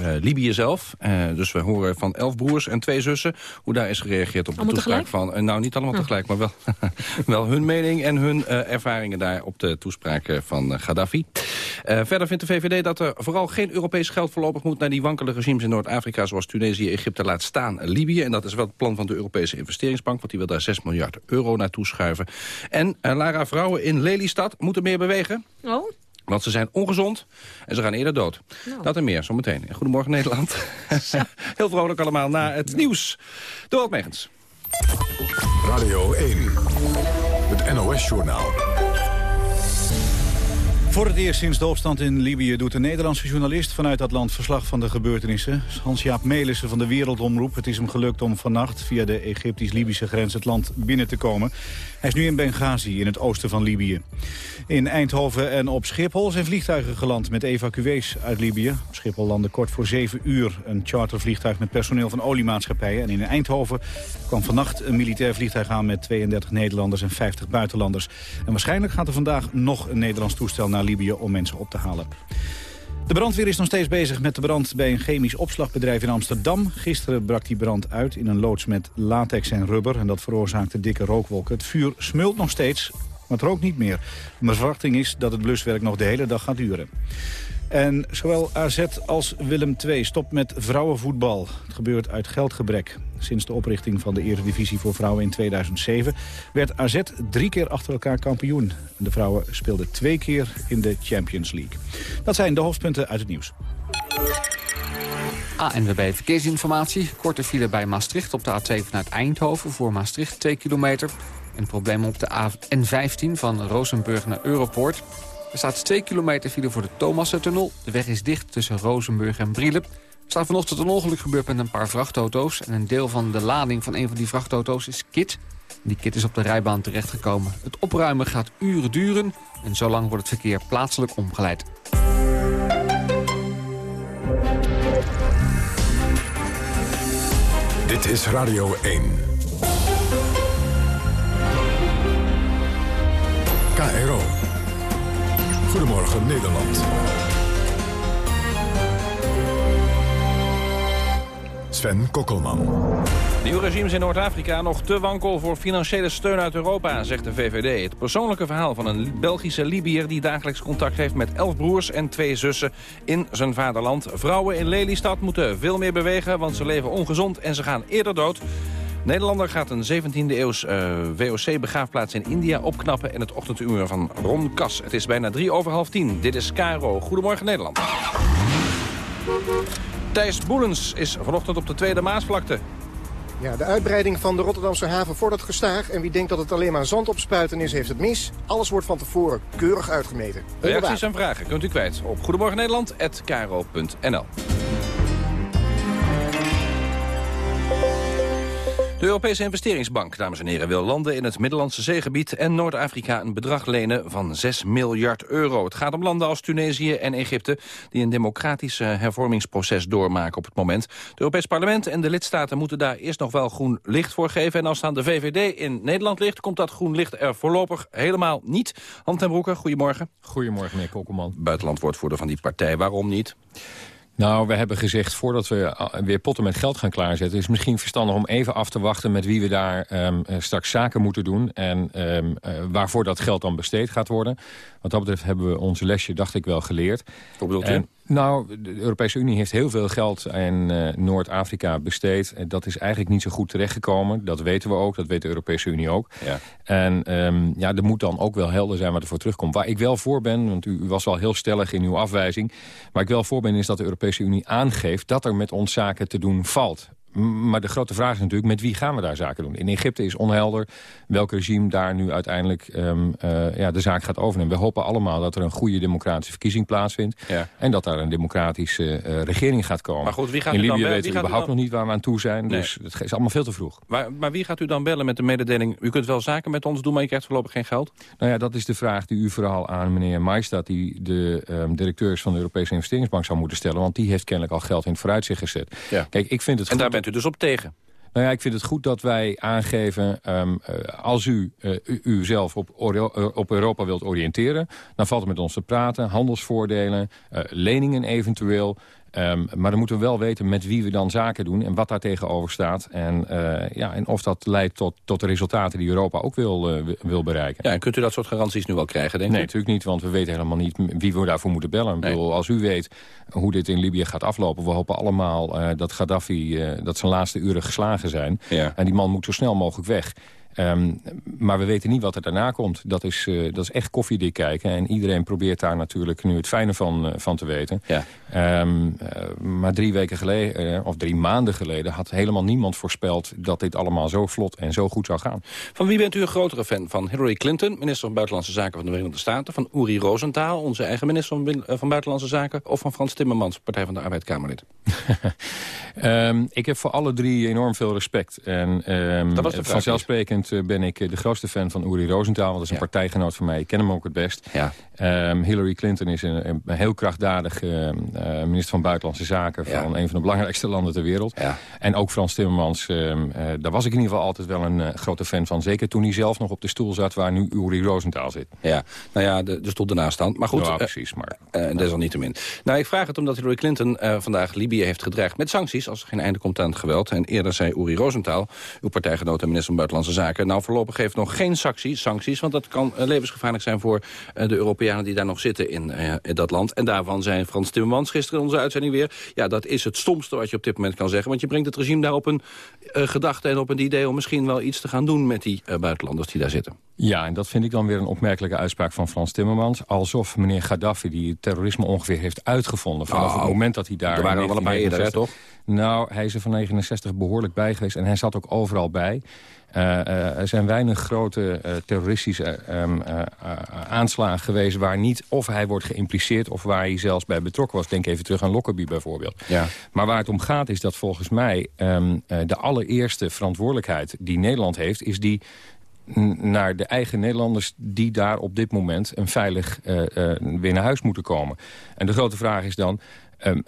uh, Libië zelf. Uh, dus we horen van elf broers en twee zussen hoe daar is gereageerd op de toespraak van... Uh, nou, niet allemaal oh. tegelijk, maar wel, [laughs] wel hun mening en hun ervaringen daar op de toespraak van Gaddafi. Verder vindt de VVD dat er vooral geen Europees geld voorlopig moet... naar die wankele regimes in Noord-Afrika zoals Tunesië, Egypte laat staan Libië. En dat is wel het plan van de Europese investeringsbank... want die wil daar 6 miljard euro naartoe schuiven. En Lara, vrouwen in Lelystad moeten meer bewegen. Oh. Want ze zijn ongezond en ze gaan eerder dood. Nou. Dat en meer, zometeen. Goedemorgen Nederland. [laughs] Heel vrolijk allemaal na het nieuws. Dorot Megens. Radio 1, het NOS-journaal. Voor het eerst sinds de opstand in Libië doet een Nederlandse journalist vanuit dat land verslag van de gebeurtenissen. Hans-Jaap Melissen van de Wereldomroep. Het is hem gelukt om vannacht via de Egyptisch-Libische grens het land binnen te komen. Hij is nu in Benghazi in het oosten van Libië. In Eindhoven en op Schiphol zijn vliegtuigen geland met evacuees uit Libië. Op Schiphol landde kort voor zeven uur een chartervliegtuig met personeel van oliemaatschappijen. En in Eindhoven kwam vannacht een militair vliegtuig aan met 32 Nederlanders en 50 buitenlanders. En waarschijnlijk gaat er vandaag nog een Nederlands toestel naar Libië om mensen op te halen. De brandweer is nog steeds bezig met de brand bij een chemisch opslagbedrijf in Amsterdam. Gisteren brak die brand uit in een loods met latex en rubber... en dat veroorzaakte dikke rookwolken. Het vuur smult nog steeds, maar het rookt niet meer. Mijn verwachting is dat het bluswerk nog de hele dag gaat duren. En zowel AZ als Willem II stopt met vrouwenvoetbal. Het gebeurt uit geldgebrek. Sinds de oprichting van de Eredivisie voor vrouwen in 2007... werd AZ drie keer achter elkaar kampioen. De vrouwen speelden twee keer in de Champions League. Dat zijn de hoofdpunten uit het nieuws. ANWB Verkeersinformatie. Korte file bij Maastricht op de A2 vanuit Eindhoven voor Maastricht 2 kilometer. Een probleem op de N15 van Rozenburg naar Europoort. Er staat 2 kilometer file voor de Thomassentunnel. De weg is dicht tussen Rozenburg en Brielen. Er staat vanochtend een ongeluk gebeurd met een paar vrachtauto's. En een deel van de lading van een van die vrachtauto's is kit. Die kit is op de rijbaan terechtgekomen. Het opruimen gaat uren duren. En zo lang wordt het verkeer plaatselijk omgeleid. Dit is Radio 1. KRO. Goedemorgen Nederland. Sven Kokkelman. Nieuwe regimes in Noord-Afrika nog te wankel voor financiële steun uit Europa, zegt de VVD. Het persoonlijke verhaal van een Belgische Libiër die dagelijks contact heeft met elf broers en twee zussen in zijn vaderland. Vrouwen in Lelystad moeten veel meer bewegen, want ze leven ongezond en ze gaan eerder dood. Nederlander gaat een 17e eeuws uh, WOC-begraafplaats in India opknappen... in het ochtenduur van Ron Kas. Het is bijna drie over half tien. Dit is Caro. Goedemorgen Nederland. Thijs Boelens is vanochtend op de Tweede Maasvlakte. Ja, de uitbreiding van de Rotterdamse haven vordert gestaag. En wie denkt dat het alleen maar zand opspuiten is, heeft het mis. Alles wordt van tevoren keurig uitgemeten. Reacties en vragen kunt u kwijt op goedemorgennederland.nl. De Europese investeringsbank, dames en heren, wil landen in het Middellandse zeegebied en Noord-Afrika een bedrag lenen van 6 miljard euro. Het gaat om landen als Tunesië en Egypte die een democratisch hervormingsproces doormaken op het moment. Het Europees Parlement en de lidstaten moeten daar eerst nog wel groen licht voor geven. En als dan de VVD in Nederland ligt, komt dat groen licht er voorlopig helemaal niet. Hand ten Broeke, goedemorgen. Goedemorgen, meneer Kokkelman. Buitenlandwoordvoerder van die partij, waarom niet? Nou, we hebben gezegd, voordat we eh, weer potten met geld gaan klaarzetten... is het misschien verstandig om even af te wachten met wie we daar um, straks zaken moeten doen... en um, uh, waarvoor dat geld dan besteed gaat worden. Wat dat betreft hebben we onze lesje, dacht ik, wel geleerd. Hoe bedoelt u? Nou, de Europese Unie heeft heel veel geld in uh, Noord-Afrika besteed. Dat is eigenlijk niet zo goed terechtgekomen. Dat weten we ook, dat weet de Europese Unie ook. Ja. En um, ja, er moet dan ook wel helder zijn wat er voor terugkomt. Waar ik wel voor ben, want u, u was wel heel stellig in uw afwijzing... waar ik wel voor ben is dat de Europese Unie aangeeft... dat er met ons zaken te doen valt. Maar de grote vraag is natuurlijk, met wie gaan we daar zaken doen? In Egypte is onhelder welk regime daar nu uiteindelijk um, uh, ja, de zaak gaat overnemen. We hopen allemaal dat er een goede democratische verkiezing plaatsvindt. Ja. En dat daar een democratische uh, regering gaat komen. Maar goed, wie gaat In Libië dan weten we überhaupt dan... nog niet waar we aan toe zijn. Nee. Dus het is allemaal veel te vroeg. Maar, maar wie gaat u dan bellen met de mededeling... u kunt wel zaken met ons doen, maar je krijgt voorlopig geen geld? Nou ja, dat is de vraag die u vooral aan meneer Maestad... die de um, directeur is van de Europese Investeringsbank zou moeten stellen. Want die heeft kennelijk al geld in het vooruitzicht gezet. Ja. Kijk, ik vind het en goed... daar bent dus op tegen? Nou ja, ik vind het goed dat wij aangeven... Um, uh, als u, uh, u uzelf op, op Europa wilt oriënteren... dan valt het met ons te praten. Handelsvoordelen, leningen eventueel... Um, maar dan moeten we wel weten met wie we dan zaken doen... en wat daar tegenover staat. En, uh, ja, en of dat leidt tot, tot de resultaten die Europa ook wil, uh, wil bereiken. Ja, en kunt u dat soort garanties nu wel krijgen, denk nee, u? natuurlijk niet, want we weten helemaal niet wie we daarvoor moeten bellen. Ik bedoel, als u weet hoe dit in Libië gaat aflopen... we hopen allemaal uh, dat Gaddafi, dat zijn laatste uren geslagen zijn. Ja. En die man moet zo snel mogelijk weg. Um, maar we weten niet wat er daarna komt. Dat is, uh, dat is echt koffiedik kijken. En iedereen probeert daar natuurlijk nu het fijne van, uh, van te weten. Ja. Um, uh, maar drie weken geleden, of drie maanden geleden... had helemaal niemand voorspeld dat dit allemaal zo vlot en zo goed zou gaan. Van wie bent u een grotere fan? Van Hillary Clinton, minister van Buitenlandse Zaken van de Verenigde Staten... van Uri Rosenthal, onze eigen minister van, van Buitenlandse Zaken... of van Frans Timmermans, Partij van de Arbeid Kamerlid? um, [laughs] ik heb voor alle drie enorm veel respect. En dat was de vraag vanzelfsprekend ben ik de grootste fan van Uri Rosenthal. Want dat is een ja. partijgenoot van mij. Ik ken hem ook het best. Ja. Um, Hillary Clinton is een, een heel krachtdadig uh, minister van Buitenlandse Zaken... van een van de belangrijkste landen ter wereld. En ook Frans Timmermans. Um, uh, daar was ik in ieder geval altijd wel een uh, grote fan van. Zeker toen hij zelf nog op de stoel zat waar nu Uri Rosenthal zit. Ja, nou ja, de, de stoel ernaast. Maar goed, precies. Maar, desalniettemin. Nou, ik vraag het omdat Hillary Clinton vandaag Libië heeft gedreigd met sancties... als er geen einde komt aan het geweld. En eerder zei Uri Rosenthal, uw partijgenoot en minister van Buitenlandse Zaken... nou, voorlopig heeft nog geen sancties, sancties want dat kan levensgevaarlijk zijn voor de Europeanen die daar nog zitten in, in, dat land. En daarvan zijn Frans Timmermans gisteren in onze uitzending weer... ja, dat is het stomste wat je op dit moment kan zeggen. Want je brengt het regime daar op een gedachte en op een idee... om misschien wel iets te gaan doen met die buitenlanders die daar zitten. Ja, en dat vind ik dan weer een opmerkelijke uitspraak van Frans Timmermans. Alsof meneer Gaddafi, die terrorisme ongeveer heeft uitgevonden... vanaf oh, het moment dat hij daar... Er waren er wel een paar eerder, hè, toch? Nou, hij is er van 69 behoorlijk bij geweest en hij zat ook overal bij. Uh, uh, er zijn weinig grote uh, terroristische um, aanslagen geweest... waar niet of hij wordt geïmpliceerd of waar hij zelfs bij betrokken was. Denk even terug aan Lockerbie bijvoorbeeld. Ja. Maar waar het om gaat is dat volgens mij um, de allereerste verantwoordelijkheid die Nederland heeft... is die naar de eigen Nederlanders die daar op dit moment... een veilig weer naar huis moeten komen. En de grote vraag is dan... Um,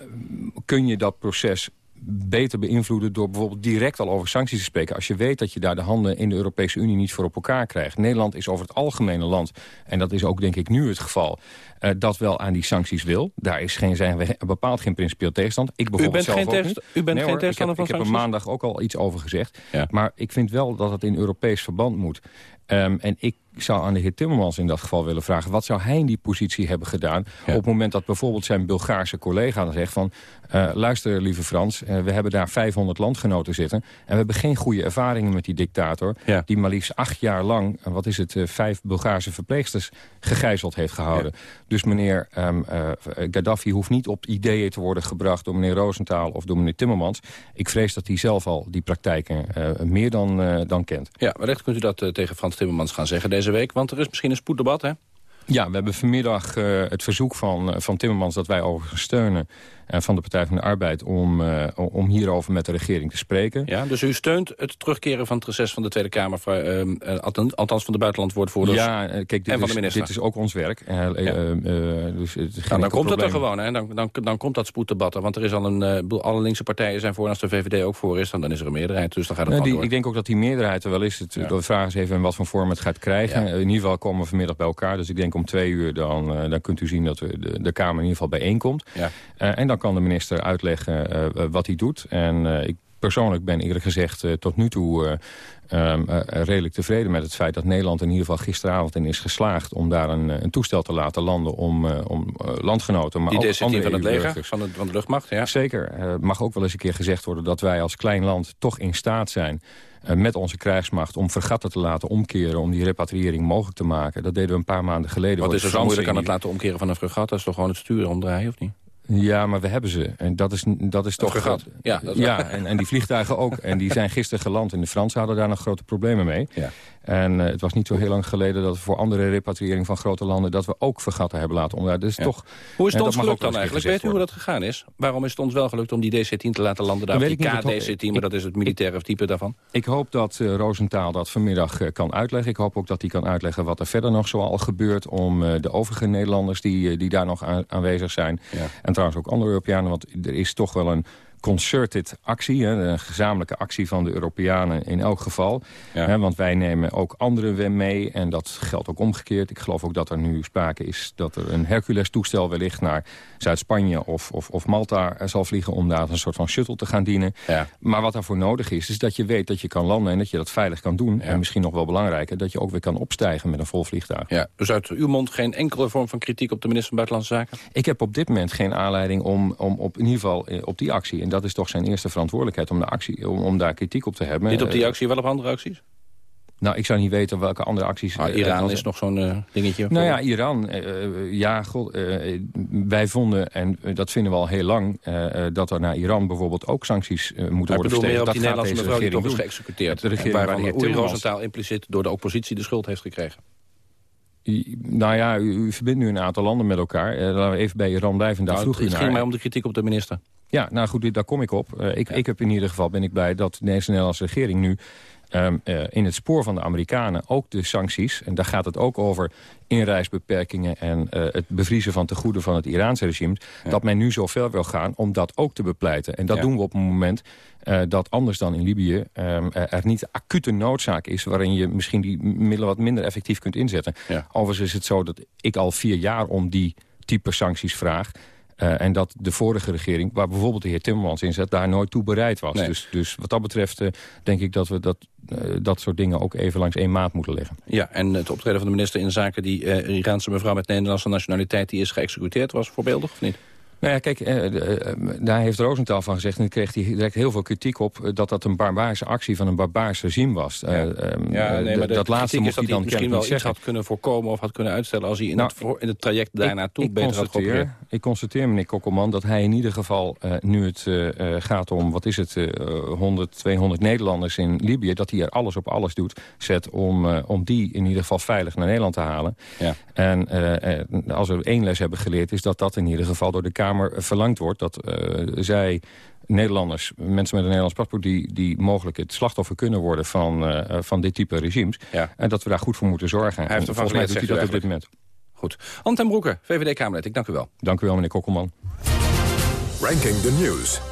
kun je dat proces beter beïnvloeden door bijvoorbeeld direct al over sancties te spreken. Als je weet dat je daar de handen in de Europese Unie niet voor op elkaar krijgt. Nederland is over het algemene land, en dat is ook denk ik nu het geval... Uh, dat wel aan die sancties wil. Daar is geen, zijn we bepaald geen principieel tegenstand. Ik bijvoorbeeld u bent zelf geen ook niet. U bent nee, geen hoor, tegenstander ik heb, van ik heb er sancties? maandag ook al iets over gezegd. Ja. Maar ik vind wel dat het in Europees verband moet. Um, en ik zou aan de heer Timmermans in dat geval willen vragen... wat zou hij in die positie hebben gedaan... Ja. op het moment dat bijvoorbeeld zijn Bulgaarse collega dan zegt van... Uh, luister, lieve Frans, uh, we hebben daar 500 landgenoten zitten... en we hebben geen goede ervaringen met die dictator... Ja. die maar liefst acht jaar lang, uh, wat is het, vijf Bulgaarse verpleegsters gegijzeld heeft gehouden. Ja. Dus meneer um, Gaddafi hoeft niet op ideeën te worden gebracht... door meneer Rosenthal of door meneer Timmermans. Ik vrees dat hij zelf al die praktijken meer dan, dan kent. Ja, wellicht kunt u dat tegen Frans Timmermans gaan zeggen deze week... want er is misschien een spoeddebat, hè? Ja, we hebben vanmiddag uh, het verzoek van, van Timmermans dat wij overigens steunen... en van de Partij van de Arbeid om, uh, om hierover met de regering te spreken. Ja, dus u steunt het terugkeren van het reces van de Tweede Kamer... Uh, althans van de buitenlandwoordvoerders ja, kijk, dit en van is, de minister. dit is ook ons werk. Ja. dus nou, dan komt het er gewoon, hè? Dan, dan, dan komt dat spoeddebat er. Want er is al een, alle linkse partijen zijn voor... en als de VVD ook voor is, dan, dan is er een meerderheid. Dus dan gaat het die, door. Ik denk ook dat die meerderheid er wel is. Het, ja. De vraag is even in wat voor vorm het gaat krijgen. In ieder geval komen we vanmiddag bij elkaar. Dus ik denk om twee uur dan, dan kunt u zien dat de, de Kamer in ieder geval bijeenkomt. Ja. Uh, en dan kan de minister uitleggen uh, wat hij doet. En ik persoonlijk ben eerlijk gezegd tot nu toe... Um, redelijk tevreden met het feit dat Nederland in ieder geval gisteravond in is geslaagd... om daar een, een toestel te laten landen om, om landgenoten... Maar Die ook andere van het leger, van de, van de luchtmacht, ja. Zeker. Het mag ook wel eens een keer gezegd worden dat wij als klein land toch in staat zijn... Met onze krijgsmacht om vergatten te laten omkeren... om die repatriëring mogelijk te maken. Dat deden we een paar maanden geleden. Wat is er zo moeilijk aan het laten omkeren van een fregat? Dat is toch gewoon het sturen omdraaien, of niet? Ja, maar we hebben ze. En dat is, dat is toch... Fregat. Ja, dat is ja en, en die vliegtuigen ook. En die [laughs] zijn gisteren geland. En de Fransen hadden daar nog grote problemen mee. Ja. En eh, het was niet zo heel lang geleden dat we voor andere repatriëring van grote landen... dat we ook vergatten hebben laten omdraaien. Dus Ja. toch, Hoe is het eh, ons gelukt dan eigenlijk? Weet u hoe dat gegaan is? Waarom is het ons wel gelukt om die DC-10 te laten landen? Daar die weet niet. KDC-10, Ik- maar dat is het militaire type daarvan. Ik hoop dat uh, Roosentaal dat vanmiddag uh, kan uitleggen. Ik hoop ook dat hij kan uitleggen wat er verder nog zoal gebeurt... om uh, de overige Nederlanders die, die daar nog aan, aanwezig zijn. Ja. En trouwens ook andere Europeanen, want er is toch wel een concerted actie, hè, een gezamenlijke actie van de Europeanen in elk geval. Ja. Hè, want wij nemen ook anderen mee en dat geldt ook omgekeerd. Ik geloof ook dat er nu sprake is dat er een Hercules-toestel wellicht naar Zuid-Spanje of, of, of Malta zal vliegen om daar een soort van shuttle te gaan dienen. Ja. Maar wat daarvoor nodig is, is dat je weet dat je kan landen en dat je dat veilig kan doen. En misschien nog wel belangrijker, dat je ook weer kan opstijgen met een vol vliegtuig. Ja, dus uit uw mond geen enkele vorm van kritiek op de minister van Buitenlandse Zaken? Ik heb op dit moment geen aanleiding om, om op, in ieder geval eh, op die actie... en dat is toch zijn eerste verantwoordelijkheid om, de actie, om, om daar kritiek op te hebben. Niet op die Eh, actie, wel op andere acties? Nou, ik zou niet weten welke andere acties... Ah, eh, Iran is nog zo'n uh, dingetje. Nou ja, Iran. Uh, ja, god, wij vonden, en dat vinden we al heel lang... dat er naar Iran bijvoorbeeld ook sancties moeten worden verstegen. Maar dat die Nederlandse mevrouw die toch is geëxecuteerd. De regering waarvan van de Uri heer Timmermans. Rosenthal impliciet door de oppositie de schuld heeft gekregen. Nou ja, u, u, verbindt nu een aantal landen met elkaar. Laten we even bij Iran blijven. Daar nou, vroeg het u ging naar. mij om de kritiek op de minister. Ja, nou goed, daar kom ik op. Uh, ik, ja. ik heb in ieder geval ben ik blij dat de Nederlandse regering nu um, uh, in het spoor van de Amerikanen ook de sancties... en daar gaat het ook over inreisbeperkingen... en uh, het bevriezen van tegoeden van het Iraanse regime... Ja. dat men nu zo ver wil gaan om dat ook te bepleiten. En dat ja. doen we op een moment uh, dat anders dan in Libië... Um, er niet acute noodzaak is... waarin je misschien die middelen wat minder effectief kunt inzetten. Ja. Overigens is het zo dat ik al vier jaar om die type sancties vraag... Uh, en dat de vorige regering, waar bijvoorbeeld de heer Timmermans in zat... daar nooit toe bereid was. Nee. Dus, dus wat dat betreft uh, denk ik dat we dat, uh, dat soort dingen... ook even langs één maat moeten leggen. Ja, en het optreden van de minister in zaken... die Iraanse mevrouw met Nederlandse nationaliteit... die is geëxecuteerd, was voorbeeldig of niet? Nou ja, kijk, eh, eh, daar heeft Rosenthal van gezegd... en daar kreeg hij direct heel veel kritiek op... Eh, dat dat een barbaarse actie van een barbaars regime was. Ja, uh, ja nee, maar de, dat laatste mocht hij dan misschien wel iets had kunnen voorkomen... of had kunnen uitstellen als hij in, Nou, het, voor, in het traject daar naartoe ik, beter had geopereerd. Ik constateer, meneer Kokkelman, dat hij in ieder geval... nu het gaat om, wat is het, 100, 200 Nederlanders in Libië... dat hij er alles op alles doet, zet om, om die in ieder geval veilig naar Nederland te halen. Ja. En als we één les hebben geleerd... is dat dat in ieder geval door de Kamer verlangd wordt dat uh, zij, Nederlanders, mensen met een Nederlands paspoort... die, die mogelijk het slachtoffer kunnen worden van, uh, van dit type regimes. Ja. En dat we daar goed voor moeten zorgen. Hij heeft en volgens mij doet hij dat op dit moment. Goed. Ant Broeke, VVD-Kamerlid, ik dank u wel. Dank u wel, meneer Kokkelman. Ranking the News.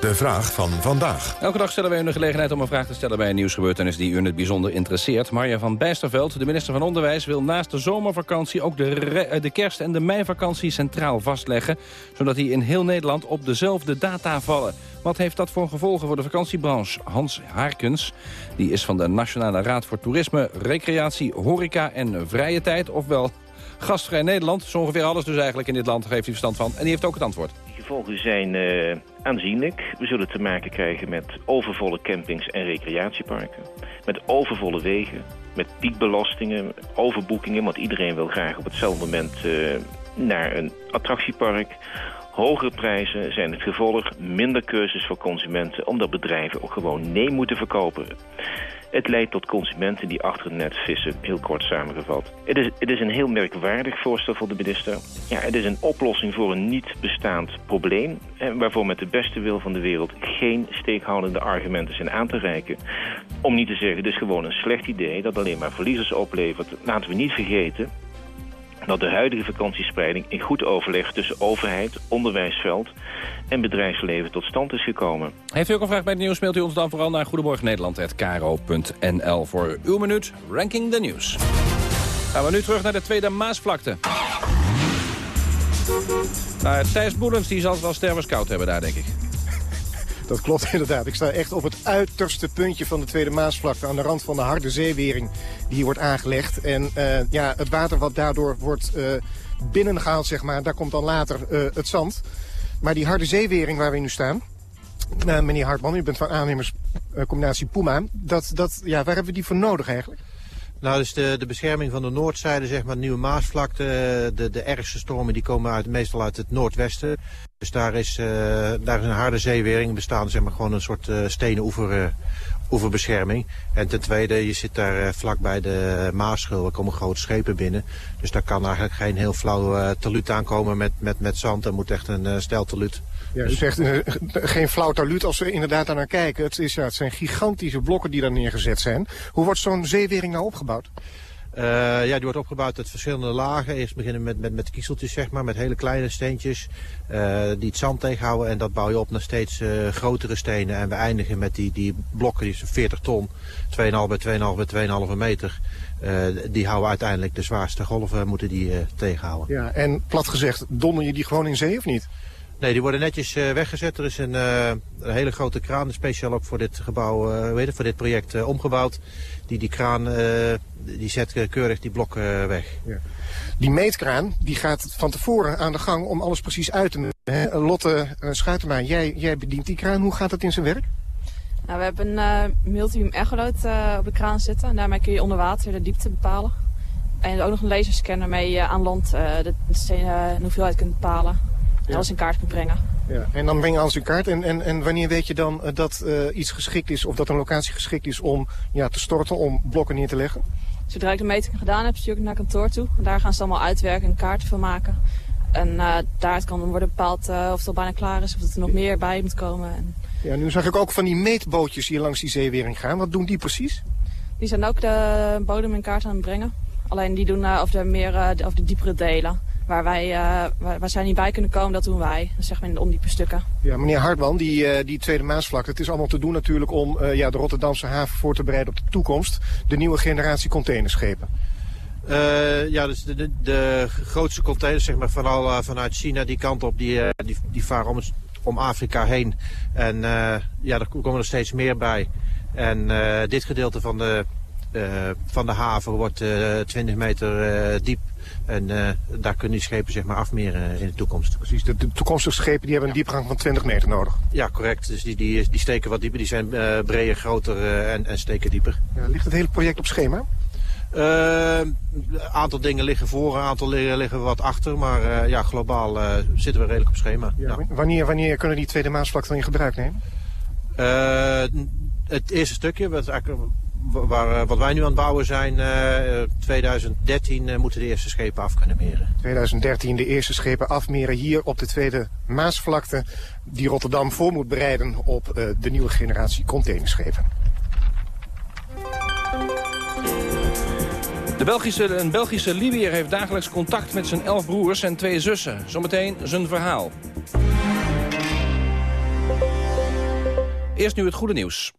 De vraag van vandaag. Elke dag stellen wij u de gelegenheid om een vraag te stellen bij een nieuwsgebeurtenis die u in het bijzonder interesseert. Marja van Bijsterveld, de minister van Onderwijs, wil naast de zomervakantie ook de, de kerst- en de meivakantie centraal vastleggen. Zodat die in heel Nederland op dezelfde data vallen. Wat heeft dat voor gevolgen voor de vakantiebranche? Hans Harkens, die is van de Nationale Raad voor Toerisme, Recreatie, Horeca en Vrije Tijd. Ofwel gastvrij Nederland. Zo ongeveer alles dus eigenlijk in dit land, geeft hij verstand van. En die heeft ook het antwoord gevolgen zijn uh, aanzienlijk. We zullen te maken krijgen met overvolle campings en recreatieparken. Met overvolle wegen, met piekbelastingen, overboekingen... want iedereen wil graag op hetzelfde moment uh, naar een attractiepark. Hogere prijzen zijn het gevolg, minder keuzes voor consumenten... omdat bedrijven ook gewoon nee moeten verkopen. Het leidt tot consumenten die achter het net vissen, heel kort samengevat. Het is, het is een heel merkwaardig voorstel voor de minister. Ja, het is een oplossing voor een niet bestaand probleem... waarvoor met de beste wil van de wereld geen steekhoudende argumenten zijn aan te reiken. Om niet te zeggen, het is gewoon een slecht idee dat alleen maar verliezers oplevert. Laten we niet vergeten dat de huidige vakantiespreiding in goed overleg tussen overheid, onderwijsveld en bedrijfsleven tot stand is gekomen. Heeft u ook een vraag bij het nieuws, mailt u ons dan vooral naar goedemorgennederland.kro.nl voor uw minuut Ranking the News. Gaan we nu terug naar de Tweede Maasvlakte. Nou, Thijs Boelens die zal het wel stervenskoud hebben daar, denk ik. Dat klopt [laughs] inderdaad. Ik sta echt op het uiterste puntje van de Tweede Maasvlakte... aan de rand van de harde zeewering die hier wordt aangelegd. En uh, ja, het water wat daardoor wordt uh, binnengehaald, zeg maar... daar komt dan later uh, het zand. Maar die harde zeewering waar we nu staan... meneer Hartman, u bent van aannemerscombinatie Puma. Dat, dat, ja, waar hebben we die voor nodig eigenlijk? Nou, dus de, de bescherming van de noordzijde, zeg maar, de Nieuwe Maasvlakte. De, de ergste stormen die komen uit, meestal uit het noordwesten. Dus daar is, uh, daar is een harde zeewering. bestaan zeg maar, gewoon een soort uh, stenen oever, uh, oeverbescherming. En ten tweede, je zit daar vlak bij de Maasschil. Er komen grote schepen binnen. Dus daar kan eigenlijk geen heel flauw taluut aankomen met, met, met zand. Er moet echt een stel taluut. Ja, u zegt geen flauw taluut als we inderdaad daar naar kijken. Het, is, ja, het zijn gigantische blokken die daar neergezet zijn. Hoe wordt zo'n zeewering nou opgebouwd? Uh, ja, die wordt opgebouwd uit verschillende lagen. Eerst beginnen met, met, met kiezeltjes, zeg maar, met hele kleine steentjes uh, die het zand tegenhouden. En dat bouw je op naar steeds uh, grotere stenen. En we eindigen met die, die blokken, die zijn 40 ton, 2,5 bij 2,5 bij 2,5 meter. die houden uiteindelijk de zwaarste golven, moeten die tegenhouden. Ja, en plat gezegd, donder je die gewoon in zee of niet? Nee, die worden netjes uh, weggezet. Er is een, uh, een, hele grote kraan, speciaal ook voor dit gebouw, uh, weet het, voor dit project omgebouwd. Die, die kraan die zet keurig die blokken weg. Ja. Die meetkraan die gaat van tevoren aan de gang om alles precies uit te meten. Lotte Schuitema, jij, jij bedient die kraan. Hoe gaat het in zijn werk? Nou, we hebben een multibeam echoloot op de kraan zitten. En daarmee kun je onder water de diepte bepalen. En ook nog een laserscanner mee je aan land de, de hoeveelheid kunt bepalen ja. alles in kaart kunt brengen. Ja. En dan breng je alles in kaart. En, en, en wanneer weet je dan uh, dat uh, iets geschikt is of dat een locatie geschikt is om ja, te storten, om blokken neer te leggen? Zodra ik de meting gedaan heb, stuur ik naar kantoor toe. Daar gaan ze allemaal uitwerken en kaarten van maken. En uh, daaruit kan dan worden bepaald of het al bijna klaar is, of er nog meer bij moet komen. En... Ja, nu zag ik ook van die meetbootjes hier langs die zeewering gaan. Wat doen die precies? Die zijn ook de bodem in kaart aan het brengen. Alleen die doen over, de meer, over de diepere delen waar wij, uh, waar, zij niet bij kunnen komen, dat doen wij. Dat zeg maar in de ondiepe stukken. Ja, meneer Hartman, die, uh, die Tweede Maasvlakte, het is allemaal te doen natuurlijk om uh, ja, de Rotterdamse haven voor te bereiden op de toekomst. De nieuwe generatie containerschepen. ja, dus de, de, de, grootste containers, zeg maar, vooral vanuit China, die kant op, die, die, die varen om, het, om Afrika heen. En ja, er komen er steeds meer bij. En dit gedeelte van de, van de haven wordt 20 meter diep. En uh, daar kunnen die schepen zeg maar afmeren in de toekomst. Precies, de, de toekomstige schepen die hebben een diepgang van 20 meter nodig. Ja, correct. Dus die, die, die steken wat dieper. Die zijn uh, breder, groter uh, en, en steken dieper. Ja, ligt het hele project op schema? een aantal dingen liggen voor, een aantal liggen wat achter. Maar ja, globaal zitten we redelijk op schema. Ja, ja. Wanneer, wanneer kunnen die tweede Maasvlakte dan in gebruik nemen? het eerste stukje, wat eigenlijk waar, eh, wat wij nu aan het bouwen zijn, 2013 uh, moeten de eerste schepen af kunnen meren. 2013 de eerste schepen afmeren hier op de tweede Maasvlakte... die Rotterdam voor moet bereiden op uh, de nieuwe generatie containerschepen. De Belgische, een Belgische Libiër heeft dagelijks contact met zijn elf broers en twee zussen. Zometeen zijn verhaal. Eerst nu het goede nieuws.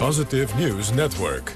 Positive News Network.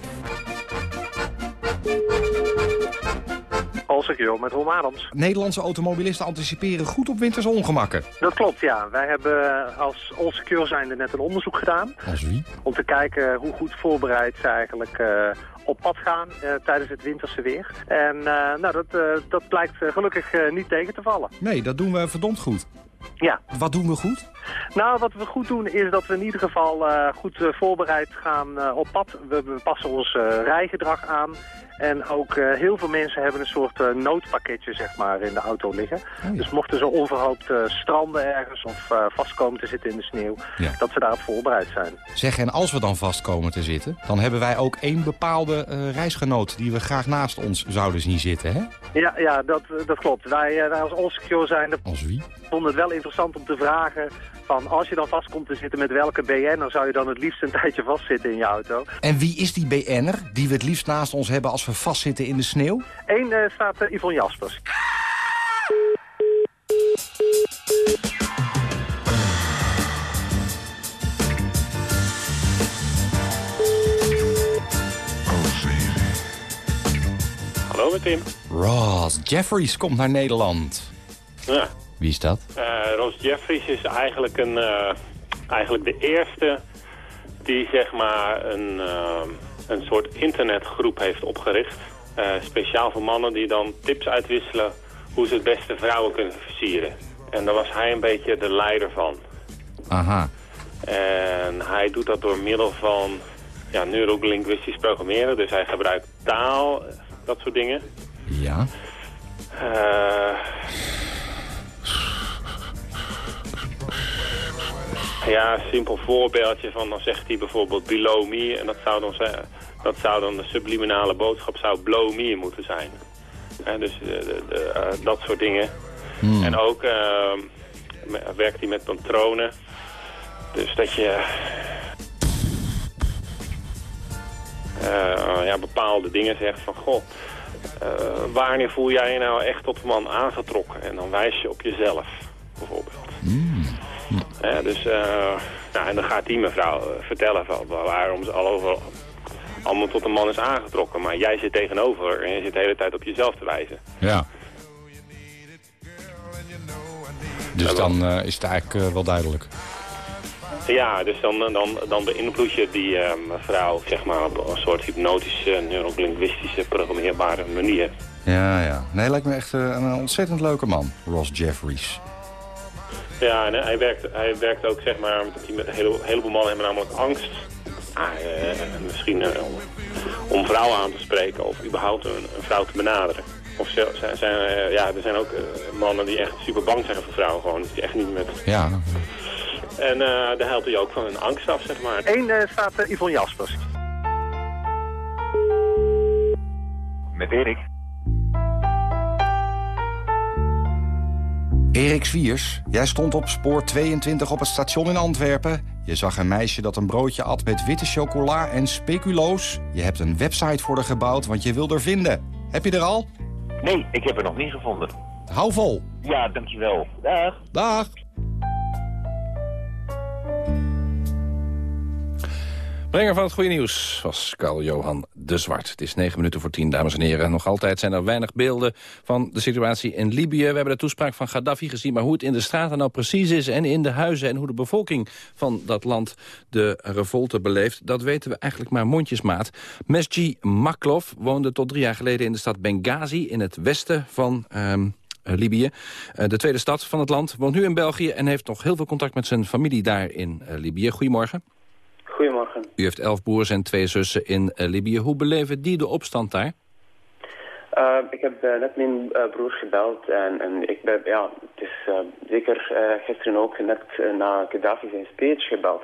Allsecure met Ron Adams. Nederlandse automobilisten anticiperen goed op winters ongemakken. Dat klopt, ja. Wij hebben als Allsecure zijnde net een onderzoek gedaan. Als wie? Om te kijken hoe goed voorbereid ze eigenlijk uh, op pad gaan uh, tijdens het winterse weer. En uh, nou, dat, dat blijkt gelukkig niet tegen te vallen. Nee, dat doen we verdomd goed. Ja. Wat doen we goed? Nou, wat we goed doen is dat we in ieder geval uh, goed uh, voorbereid gaan uh, op pad. We, we passen ons rijgedrag aan. En ook heel veel mensen hebben een soort noodpakketje zeg maar, in de auto liggen. Oh, ja. Dus mochten ze onverhoopt stranden ergens of vastkomen te zitten in de sneeuw, ja. dat ze daarop voorbereid zijn. Zeg, en als we dan vastkomen te zitten, dan hebben wij ook één bepaalde reisgenoot die we graag naast ons zouden zien zitten, hè? Ja, ja dat, dat klopt. Wij, wij als Allsecure zijn... De... Als wie? vonden het wel interessant om te vragen van als je dan vast komt te zitten met welke BN, dan zou je dan het liefst een tijdje vastzitten in je auto. En wie is die BN'er die we het liefst naast ons hebben als we vastzitten in de sneeuw? Eén uh, staat uh, Yvonne Jaspers. Hallo met Tim. Ross Jeffries komt naar Nederland. Ja. Wie is dat? Uh, Ross Jeffries is eigenlijk, een, uh, eigenlijk de eerste die zeg maar een, uh, een soort internetgroep heeft opgericht. speciaal voor mannen die dan tips uitwisselen hoe ze het beste vrouwen kunnen versieren. En daar was hij een beetje de leider van. Aha. En hij doet dat door middel van ja, neurolinguistisch programmeren. Dus hij gebruikt taal, dat soort dingen. Ja. Uh, ja, een simpel voorbeeldje van dan zegt hij bijvoorbeeld below me. En dat zou dan, zeggen, dat zou dan de subliminale boodschap zou blow me moeten zijn. dus de, de, uh, dat soort dingen. Hmm. En ook uh, werkt hij met patronen. Dus dat je uh, ja, bepaalde dingen zegt van... Goh, uh, wanneer voel jij je nou echt tot een man aangetrokken? En dan wijs je op jezelf, bijvoorbeeld. Ja, dus, uh, nou, en dan gaat die mevrouw vertellen van waarom ze al over, allemaal tot een man is aangetrokken. Maar jij zit tegenover en je zit de hele tijd op jezelf te wijzen. Ja. Dus dan is het eigenlijk wel duidelijk. Ja, dus dan, dan, dan beïnvloed je die mevrouw zeg maar, op een soort hypnotische, neurolinguïstische, programmeerbare manier. Ja, ja. Nee, lijkt me echt een ontzettend leuke man, Ross Jeffries. Ja, en hij werkt, hij werkt ook, zeg maar, die, een heleboel mannen hebben namelijk angst. Ah, uh, misschien om, om vrouwen aan te spreken of überhaupt een, een vrouw te benaderen. Of zijn, zijn ja, er zijn ook mannen die echt super bang zijn voor vrouwen gewoon. Die echt niet met... Ja, en uh, daar helpt hij ook van hun angst af, zeg maar. Eén uh, staat uh, Yvonne Jaspers. Met Erik. Erik Swiers, jij stond op spoor 22 op het station in Antwerpen. Je zag een meisje dat een broodje at met witte chocola en speculoos. Je hebt een website voor haar gebouwd, want je wil er vinden. Heb je er al? Nee, ik heb er nog niet gevonden. Hou vol. Ja, dankjewel. Dag. Dag. Brenger van het goede nieuws was Carl-Johan de Zwart. Het is negen minuten voor tien, dames en heren. Nog altijd zijn er weinig beelden van de situatie in Libië. We hebben de toespraak van Gaddafi gezien, maar hoe het in de straten nou precies is... en in de huizen en hoe de bevolking van dat land de revolte beleeft... dat weten we eigenlijk maar mondjesmaat. Mesji Maklov woonde tot drie jaar geleden in de stad Benghazi... in het westen van... Ehm, eh, Libië. Uh, de tweede stad van het land woont nu in België... en heeft nog heel veel contact met zijn familie daar in uh, Libië. Goedemorgen. Goedemorgen. U heeft elf broers en twee zussen in uh, Libië. Hoe beleven die de opstand daar? Uh, ik heb uh, net mijn broers gebeld en, en, ik ben, ja, het is zeker gisteren ook net na Gaddafi zijn speech gebeld.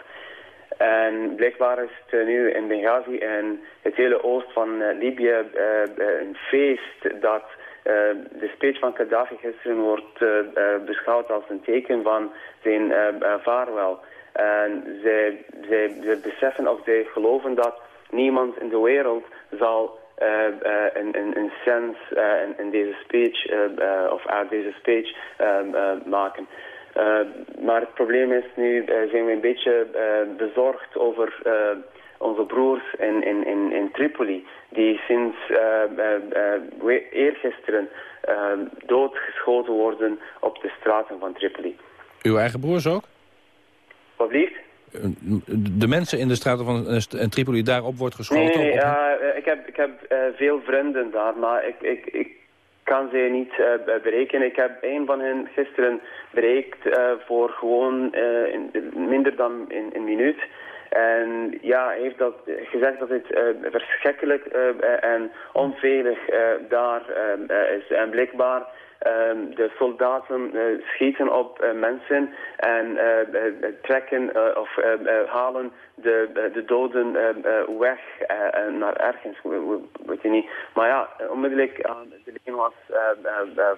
En blijkbaar is het nu in Benghazi en het hele oost van Libië een feest dat de speech van Gaddafi gisteren wordt beschouwd als een teken van zijn vaarwel. En zij, beseffen of zij geloven dat niemand in de wereld zal uh, uh, een, een, een sens in, in, deze speech of uit deze speech maken. maar het probleem is nu zijn we een beetje bezorgd over onze broers in, in, in, in Tripoli die sinds eergisteren doodgeschoten worden op de straten van Tripoli. Uw eigen broers ook? Wat? De mensen in de straten van uh, Tripoli daarop wordt geschoten? Nee, nee uh, ik heb, ik heb uh, veel vrienden daar, maar ik, ik, ik kan ze niet berekenen. Ik heb een van hen gisteren bereikt voor gewoon in, minder dan een, een minuut. En ja, heeft dat gezegd dat het verschrikkelijk en onveilig daar is. En blijkbaar Um, de soldaten uh, schieten op uh, mensen en uh, trekken of halen de, de doden weg naar ergens, weet je niet. Maar ja, onmiddellijk, de lijn was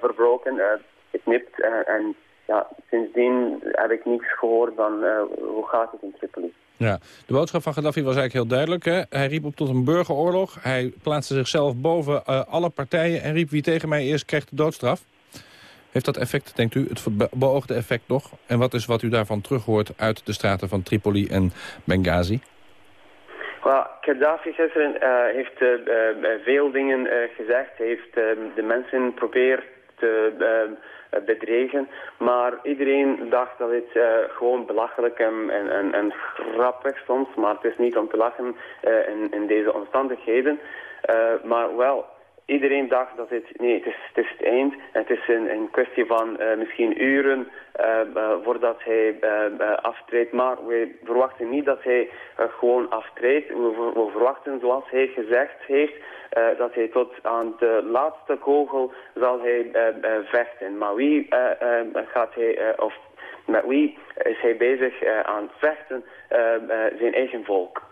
verbroken, geknipt en ja, sindsdien heb ik niets gehoord van hoe gaat het in Tripoli. Ja, de boodschap van Gaddafi was eigenlijk heel duidelijk. Hè? Hij riep op tot een burgeroorlog. Hij plaatste zichzelf boven alle partijen en riep wie tegen mij eerst krijgt de doodstraf. Heeft dat effect, denkt u, het beoogde effect nog? En wat is wat u daarvan terughoort uit de straten van Tripoli en Benghazi? Well, Gaddafi gisteren uh, heeft uh, veel dingen gezegd. Hij heeft de mensen probeerd te bedreigen. Maar iedereen dacht dat het gewoon belachelijk en, en, en, grappig soms. Maar het is niet om te lachen in, in, deze omstandigheden. maar wel, iedereen dacht dat het, nee, het is het, is het eind. Het is een, een kwestie van misschien uren voordat hij aftreedt. Maar we verwachten niet dat hij gewoon aftreedt. We, we, verwachten, zoals hij gezegd heeft, dat hij tot aan de laatste kogel zal hij vechten. Maar wie gaat hij, of met wie is hij bezig aan het vechten? zijn eigen volk.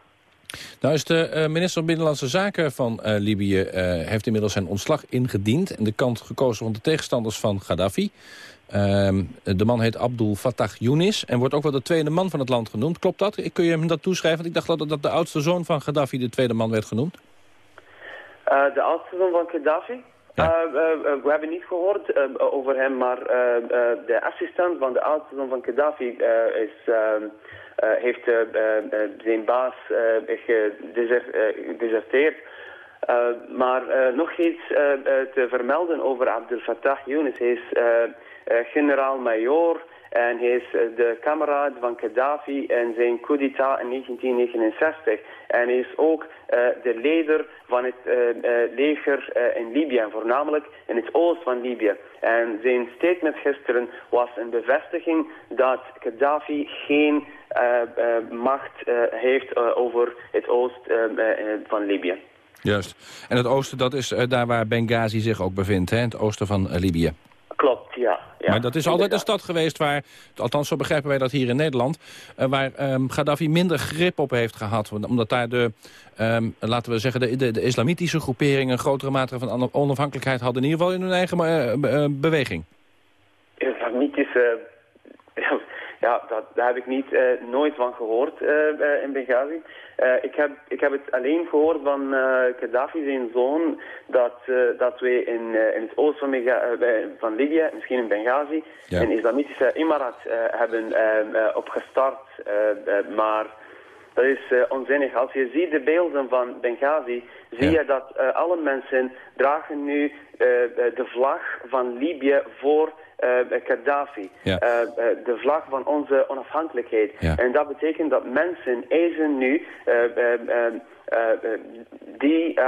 Nou is de uh, minister van Binnenlandse Zaken van uh, Libië... Uh, heeft inmiddels zijn ontslag ingediend... en de kant gekozen van de tegenstanders van Gaddafi. Ehm, de man heet Abdul Fattah Younis en wordt ook wel de tweede man van het land genoemd. Klopt dat? Kun je hem dat toeschrijven? Want ik dacht dat, dat de oudste zoon van Gaddafi de tweede man werd genoemd. de oudste zoon van Gaddafi? we hebben niet gehoord over hem, maar de assistent van de oudste zoon van Gaddafi is... Eh, heeft eh, eh, zijn baas gedeserteerd. maar nog iets te vermelden over Abdel Fattah Younes. Hij is generaal-majoor en hij is de kameraad van Gaddafi en zijn coup in 1969. En hij is ook de leider van het leger in Libië, voornamelijk in het oosten van Libië. En zijn statement gisteren was een bevestiging dat Gaddafi geen macht heeft over het oosten van Libië. Juist. En het oosten, dat is daar waar Benghazi zich ook bevindt, hè? het oosten van Libië. Klopt, ja. ja. Maar dat is altijd een stad geweest waar, althans zo begrijpen wij dat hier in Nederland... waar um, Gaddafi minder grip op heeft gehad. Omdat daar de, um, laten we zeggen, de, de, de, islamitische groeperingen... een grotere mate van onafhankelijkheid hadden, in ieder geval in hun eigen uh, beweging. Islamitische ja, dat, daar heb ik niet, uh, nooit van gehoord uh, in Benghazi. ik, heb, ik heb het alleen gehoord van Gaddafi, zijn zoon, dat, dat we in, in het oosten van, van Libië, misschien in Benghazi, een islamitische imarat hebben opgestart. maar dat is onzinnig. Als je ziet de beelden van Benghazi, zie je dat alle mensen dragen nu de vlag van Libië voor Gaddafi. Uh, de vlag van onze onafhankelijkheid. En dat betekent dat mensen eisen nu die,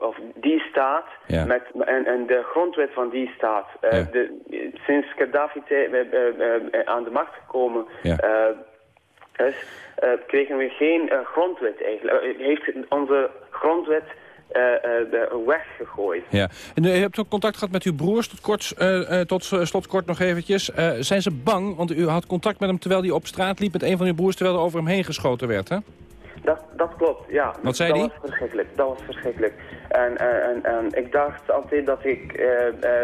of die staat met, en, en, de grondwet van die staat. De, sinds Gaddafi aan de macht gekomen is, kregen we geen grondwet eigenlijk. heeft onze grondwet uh, weggegooid. Ja. En u hebt ook contact gehad met uw broers, tot, kort, tot slot kort nog eventjes. zijn ze bang, want u had contact met hem terwijl hij op straat liep met een van uw broers... terwijl er over hem heen geschoten werd, hè? Dat, dat klopt, ja. Wat zei hij? Dat was verschrikkelijk, dat was verschrikkelijk. En, en, en ik dacht altijd dat ik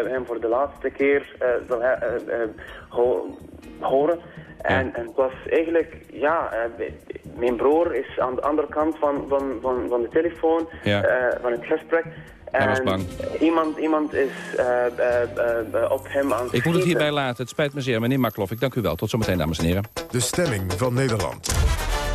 hem voor de laatste keer zal horen. En, en het was eigenlijk, ja, uh, mijn broer is aan de andere kant van, van, van, van de telefoon, ja. uh, van het gesprek. Hij was bang. Iemand, iemand is uh, op hem aan het Ik moet het hierbij laten. Het spijt me zeer. Meneer Makloff, ik dank u wel. Tot zometeen, dames en heren. De stemming van Nederland.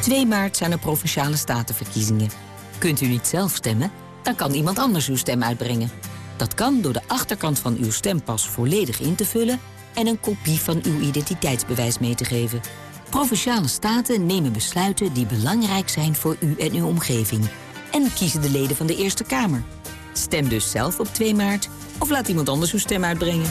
2 maart zijn er Provinciale Statenverkiezingen. Kunt u niet zelf stemmen? Dan kan iemand anders uw stem uitbrengen. Dat kan door de achterkant van uw stempas volledig in te vullen... en een kopie van uw identiteitsbewijs mee te geven. Provinciale staten nemen besluiten die belangrijk zijn voor u en uw omgeving. En kiezen de leden van de Eerste Kamer. Stem dus zelf op 2 maart of laat iemand anders uw stem uitbrengen.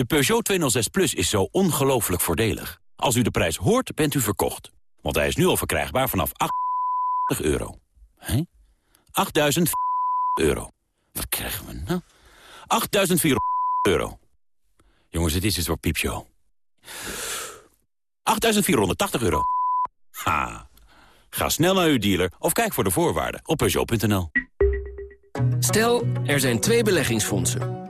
De Peugeot 206 Plus is zo ongelooflijk voordelig. Als u de prijs hoort, bent u verkocht. Want hij is nu al verkrijgbaar vanaf 8 [laughs] euro. Hé? 8.000 [laughs] euro. Wat krijgen we nou? 8.400 [laughs] euro. Jongens, het is een soort piepshow. 8.480 euro. Ha. Ga snel naar uw dealer of kijk voor de voorwaarden op Peugeot.nl. Stel, er zijn twee beleggingsfondsen.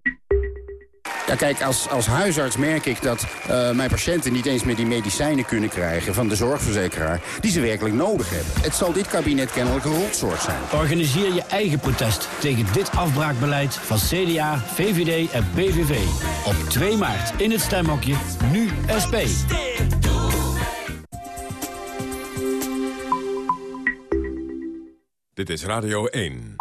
Ja, kijk, als, als huisarts merk ik dat uh, mijn patiënten niet eens meer die medicijnen kunnen krijgen van de zorgverzekeraar die ze werkelijk nodig hebben. Het zal dit kabinet kennelijk een rotzorg zijn. Organiseer je eigen protest tegen dit afbraakbeleid van CDA, VVD en PVV. Op 2 maart in het stemhokje, nu SP. Dit is Radio 1.